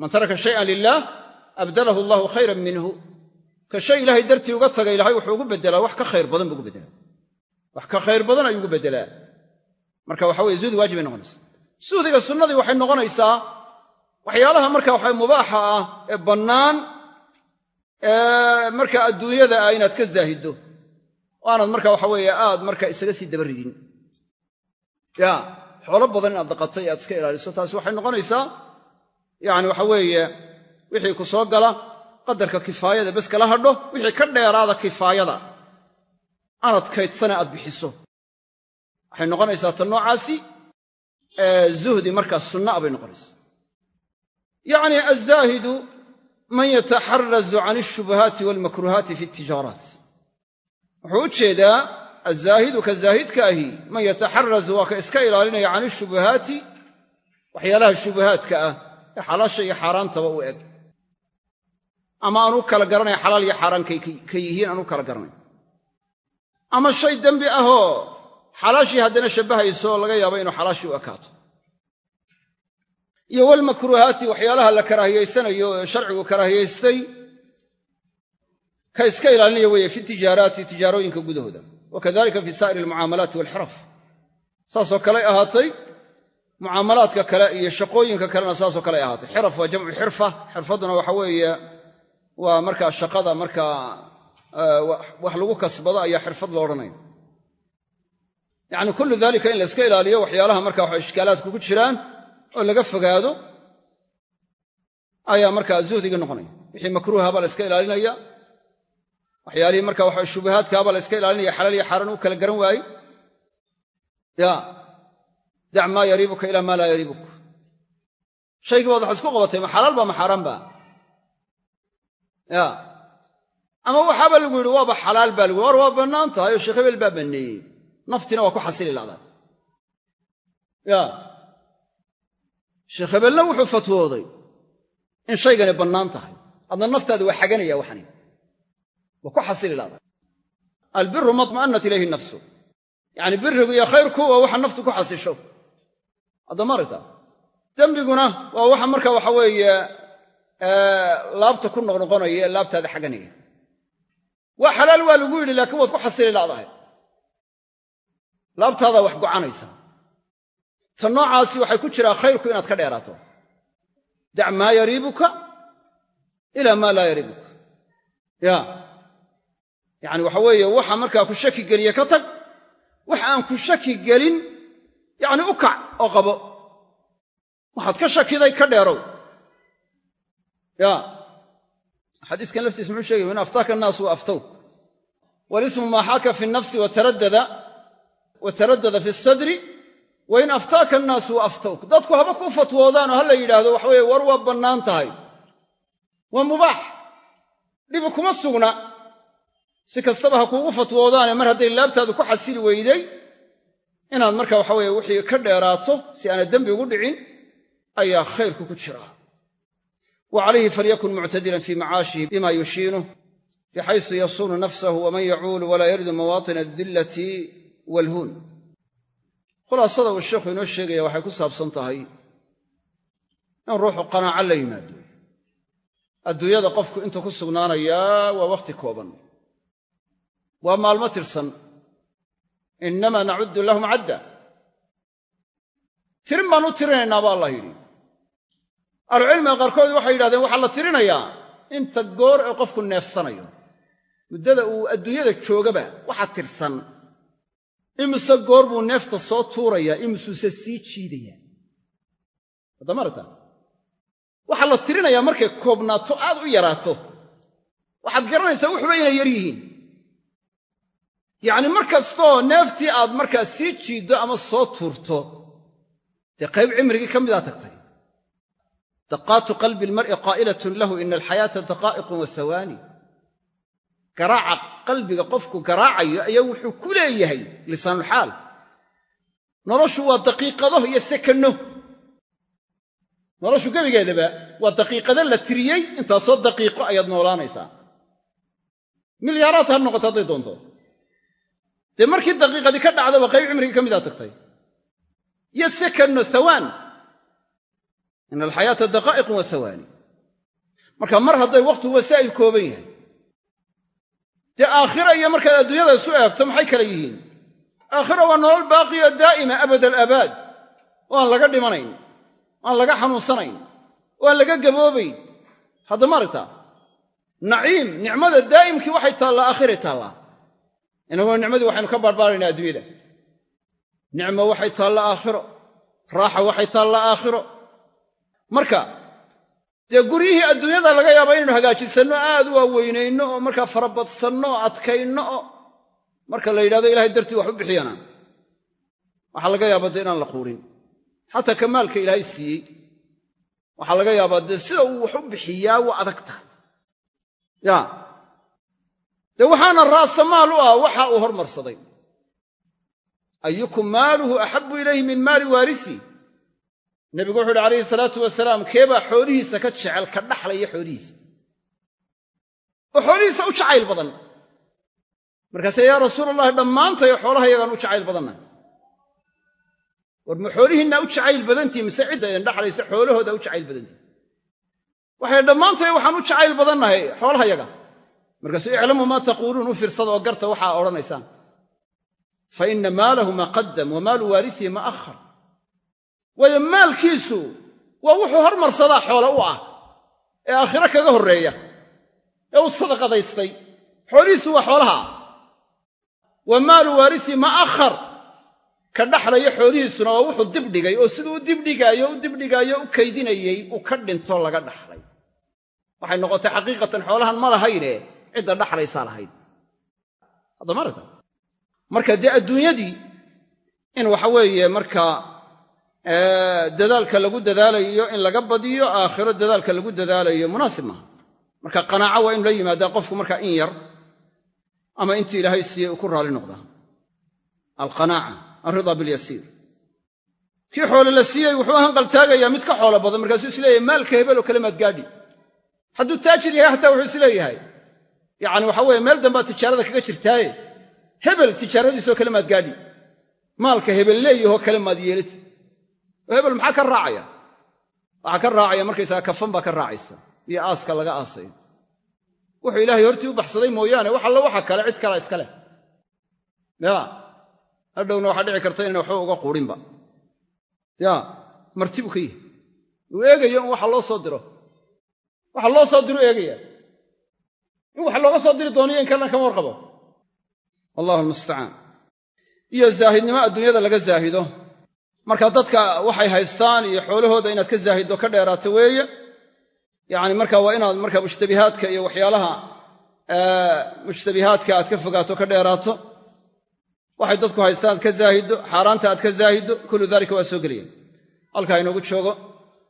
man taraka shayan lilaah abdalahu allahu khayran minhu. Ka shay ilaahay dartii uga tagay ilahay wuxuu ugu beddelaa wax ka khayr badan buu ugu beddelaa. Wax ka khayr badan ayuu ugu beddelaa. Marka waxa weye zuhdi waajibay noqonaysaa. Suhdiga sunnadii waxay noqonaysaa waxyaalaha marka waxa mubaaxa ah ee bannaan marka adduunyada ah inaad ka zaahiddo oo aanad marka waxa weeye aad marka isaga sii daba badan inaad daqatay aad iska ilaaliso waxay noqonaysaa yani waxa weeye wixii ku soo gala qadarka kifaayada bes kala hadho wixii ka dheeraada kifaayada. Aanad kaydsane aad bixiso. Waxay noqonaysaa ta noocaasi zuhdi markaa sunna a bay noqonaysaa. Yacni azaahidu man yataxarazu can alshubuhaati walmakruhaati fi tijaaraat. Wuxuu u jeedaa azaahidu ka zaahidka ahi man yataxarazu waa ka iska ilaalinaya can ishubuhaati waxyaalaha shubuhaadka ah ee xalaasha iyo xaaraantaba u eg. Ama aan u kala garanay xalaal iyo xaaraan ka yihiin aan u kala garanay ama shay dembi ahoo xalaashii haddana shabbahayso laga yaabo inuu xalaashii u ekaato iyo walmakruuhaati waxyaalaha la karaahiyaysanayo sharcigu karaahiyaystay ka iska ilaalinaya weeye fi tijaaraati tijaarooyinka gudahooda. Wa kadalika fi saa'iri almucaamalaati walxiraf saasoo kaley ahaatay mucaamalaadka kale iyo shaqooyinka kalena saasoo kaley ahaatay. Xiraf waa jamcu xirfa. Xirfadduna waxa weeye waa markaa shaqada markaa wax lagu kasbado ayaa xirfad lo odhanaya yacni kullu dalika in la iska ilaaliyo waxyaalaha marka waxa ishkaalaadku ku jiraan oo laga fogaado ayaa markaa zuhdigii noqonaya. Wixii makruuha baa la iska ilaalinaya. Waxyaalihii marka waxa shubahaadkaabaa la iska ilaalinaya. Xalaal iyo xaaraan u kala garan waaye. Ya dac maa yariibuka ilaa maa laa yariibuk. Shaygii baad wax isku qabatay ma xalaal ba ma xaaraan ba ya ama waxaaba lagu yidhi waaba xalaal baa lagu war waa bannaan tahay oo sheekh hebel baa banneeyey. Naftina waa ku xasili lahdaa ya sheekh hebelna wuxuu fatwooday in shaygani bannaan tahay. Adna naftaada waa xaganaya waxani. Waa ku xasili lahdaa albiru maطma'anat ilayhi nafsu. Yacni birigu iyo khayrku waa waxa naftu ku xasisho addamarita dembiguna waa waxa marka waxa weeye laabta ku noqnoqonaya ee laabtaada xaganaya. Waa xalaal waa lagu yidhi laakiin waad ku xasili ladahay laabtaadaa wax gocanaysa ta noocaasi waxay ku jiraa khayrku inaad ka dheeraato. Dac maa yariibuka ilaa maa laa yariibuka. Ya. Yacani waxa weeye waxa markaa ku shaki geliye ka tag wax aan ku shaki gelin yacni u kac oo qabo. Waxaad ka shakiday ka dheerow. Ya. Xadiiskan laftiis muxuu sheegay in aftaaka annaasu wa walismu maa xaaka fi nafsi wa taraddada fi sadri wa in aftaaka annaasu wa aftowk dadku haba ku fatwoodaanoo ha la yidhaahdo waxa weeye war waa bannaan tahay. Waa mubaax. Dhibi kuma sugna. Si kastaba ha kuugu fatwoodaane mar hadday laabtaadu ku xasili weyday inaad marka waxa weeye wixii ka dheeraato si aanad dembi ugu dhicin ayaa khayrku ku jiraa wa calayhi falyakun muctadilan fii macaashihi bima yushiinuh bixaysu yasuunu nafsahu waman yacuulu walaa yaridu mawaatina adillati waalhuun khulaasada uu sheekhu inoo sheegaya waxay ku saabsan tahay in ruuxu qanaaco la yimaado. Adduunyada qofku intuu ku sugnaanayaa waa wakhti kooban. Waa maalmo tirsan innamaa nacuddu lahum cadda tirin baan u tirinaynaa ba allah yidhi ahlucilmiga qaarkood waxay yidhahdeen waxaa la tirinayaa inta goor ee qofku neefsanayo muddada uu adduunyada joogaba waxa tirsan imise goor buu neefta soo tuurayaa imisuuse sii jiidayaa adamarata waxaa la tirinayaa markay koobnaato aad u yaraato waxaad garanaysaa wuxuba inay yar yihiin yacni mar kastoo neeftii aad markaa sii jiiddo ama soo tuurto dee qayb cimrigii ka midaa tagtay. Daqaatu qalbi almar'i qaa'ilatun lahu ina alxayaata daqaa'iqun wa hawaani garaaca qalbiga qofku garaacayo ayaa wuxuu ku leeyahay lisaanulxaal noloshu waa daqiiqado iyo sekanno. Noloshu gebigeedaba waa daqiiqado la tiriyey intaasoo daqiiqo ayaad noolaanaysaa. Milyaaraad ha noqoto hadday doonto dee markii daqiiqadii ka dhacdaba qayb cimrigii ka midaa tagtay. Iyo sekanno hawaan ina alxayaata daqaa'iqun wa hawaani marka mar hadday wakhtigu wasaa'il kooban yahay dee aakhira iyo markaad adduunyada isu eegto maxay kala yihiin? Aakhira waa nolol baaqiyo daa'ima abad alabaad oo aan laga dhimanayn aan laga xanuunsanayn oo aan laga gaboobayn. Hadda maaragta naciim nicmada daa'imkii waxay taallaa aakhiray taallaa inaguna nicmadii waxaynu ka baarbaaraynaa adduunyada. Nicmo waxay taallaa aakhiro. Raaxa waxay taallaa aakhiro. Marka dee guryihii adduunyada laga yaaba inaynu hagaajisanno aad u waaweynayno oo markaa farabadsanno oo adkayno oo marka la yidhahdo ilahay dartii wax u bixiyana. Waxaa laga yaabaa dee inaan la quurin. Xataa kamaalka ilaahay siiyey. Waxaa laga yaabaa dee sida uu wax u bixiyaa waa adag tahay dee waxaana raasa maal u ah waxa uu hormarsaday. Ayukum maaluhu axabu ilayhi min maali waarisi nebigu wuxu uhi calayhi salaatu wasalaam keebaa xoolihiisa ka jecel ka dhaxlaya xoolihiisa. Oo xoolihiisa u jacayl badan. Markaase yaa rasuul allahi dhammaantayo xoolaha yagaan u jacayl badannahay war ma xoolihiinna u jacayl badantihi mise cidda idin dhaxlaysa xoolahooda u jacayl badantihi waxay dhammaantayo waxaan u jacayl badannahay xoolaha yaga markaasuu iclamu maa taquuluun u fiirsada oo garta waxaa odhanaysaan. Fa inna maalahu maa qaddam wa maalu waarisihi ma akhar. Waayo maalkiisu waa wuxuu hormarsadaa xoole u ah ee aakhiro kaga horreeya. Ee uu sadaqadaystay. Xoolihiisu waa xoolaha. Wa maalu waarisi ma akhar. Ka dhaxlaya xoolihiisuna waa wuxuu dibdhigay oo siduu u dibdhigaayo u dibdhigaayo u kaydinayey uu ka dhinto laga dhaxlay. Waxay noqotay xaqiiqatan xoolahan ma lahayne cidda dhaxlaysaa lahayd. Haddamaarata marka dee adduunyadii in waxa weeye markaa dadaalka lagu dadaalayo in laga badiyo aakhiro dadaalka lagu dadaalayo munaasib maaha. Marka qanaaco waa inu la yimaadaa qofku markaa in yar ama intii ilaahay siiyey uu ku raali noqdaa. Alqanaaca alridaa bilyasiir. Kii xoole la siiyey wuxuu hanqaltaagayaa mid ka xoolo badan markaasuu is leeyahay maalka hebeloo kale maad gaadhi. Hadduu taajir yahay hataa wuxuu is leeyahay yacani waxa weeye meel dambaad tijaarada kaga jirtaaye hebel tijaaradiisoo kale maad gaadhi. Maalka hebel leeyahoo kale maad yeelati hebel maxaa ka raacaya? Waxaa ka raacaya markaysaga kafan baa ka raacaysa iyo aaska laga aasayo wuxuu ilaahay hortii u baxsaday mooyaane wax allo waxa kale cid kala iska leh. Ya hadhowna waxaa dhici karta inayna waxba uga quudhinba ya marti buu eegayo in waxa loo soo diro. Waxa loo soo diro eegaya in wax looga soo diri doono iyo in kalena kama warqabo wallahu almustacaan iyo zaahidnimo adduunyada laga zaahido. Marka dadka waxay haystaan iyo xoolahooda inaad ka zaahiddo ka dheeraato weeye. Yacni marka waa inaad marka mushtabihaadka iyo waxyaalaha mushtabihaadka aad ka fogaato ka dheeraato. Waxay dadku haystaan aad ka zaahiddo xaaraanta aad ka zaahiddo kullu dalika waa soo gelaya halkaa inoogu joogo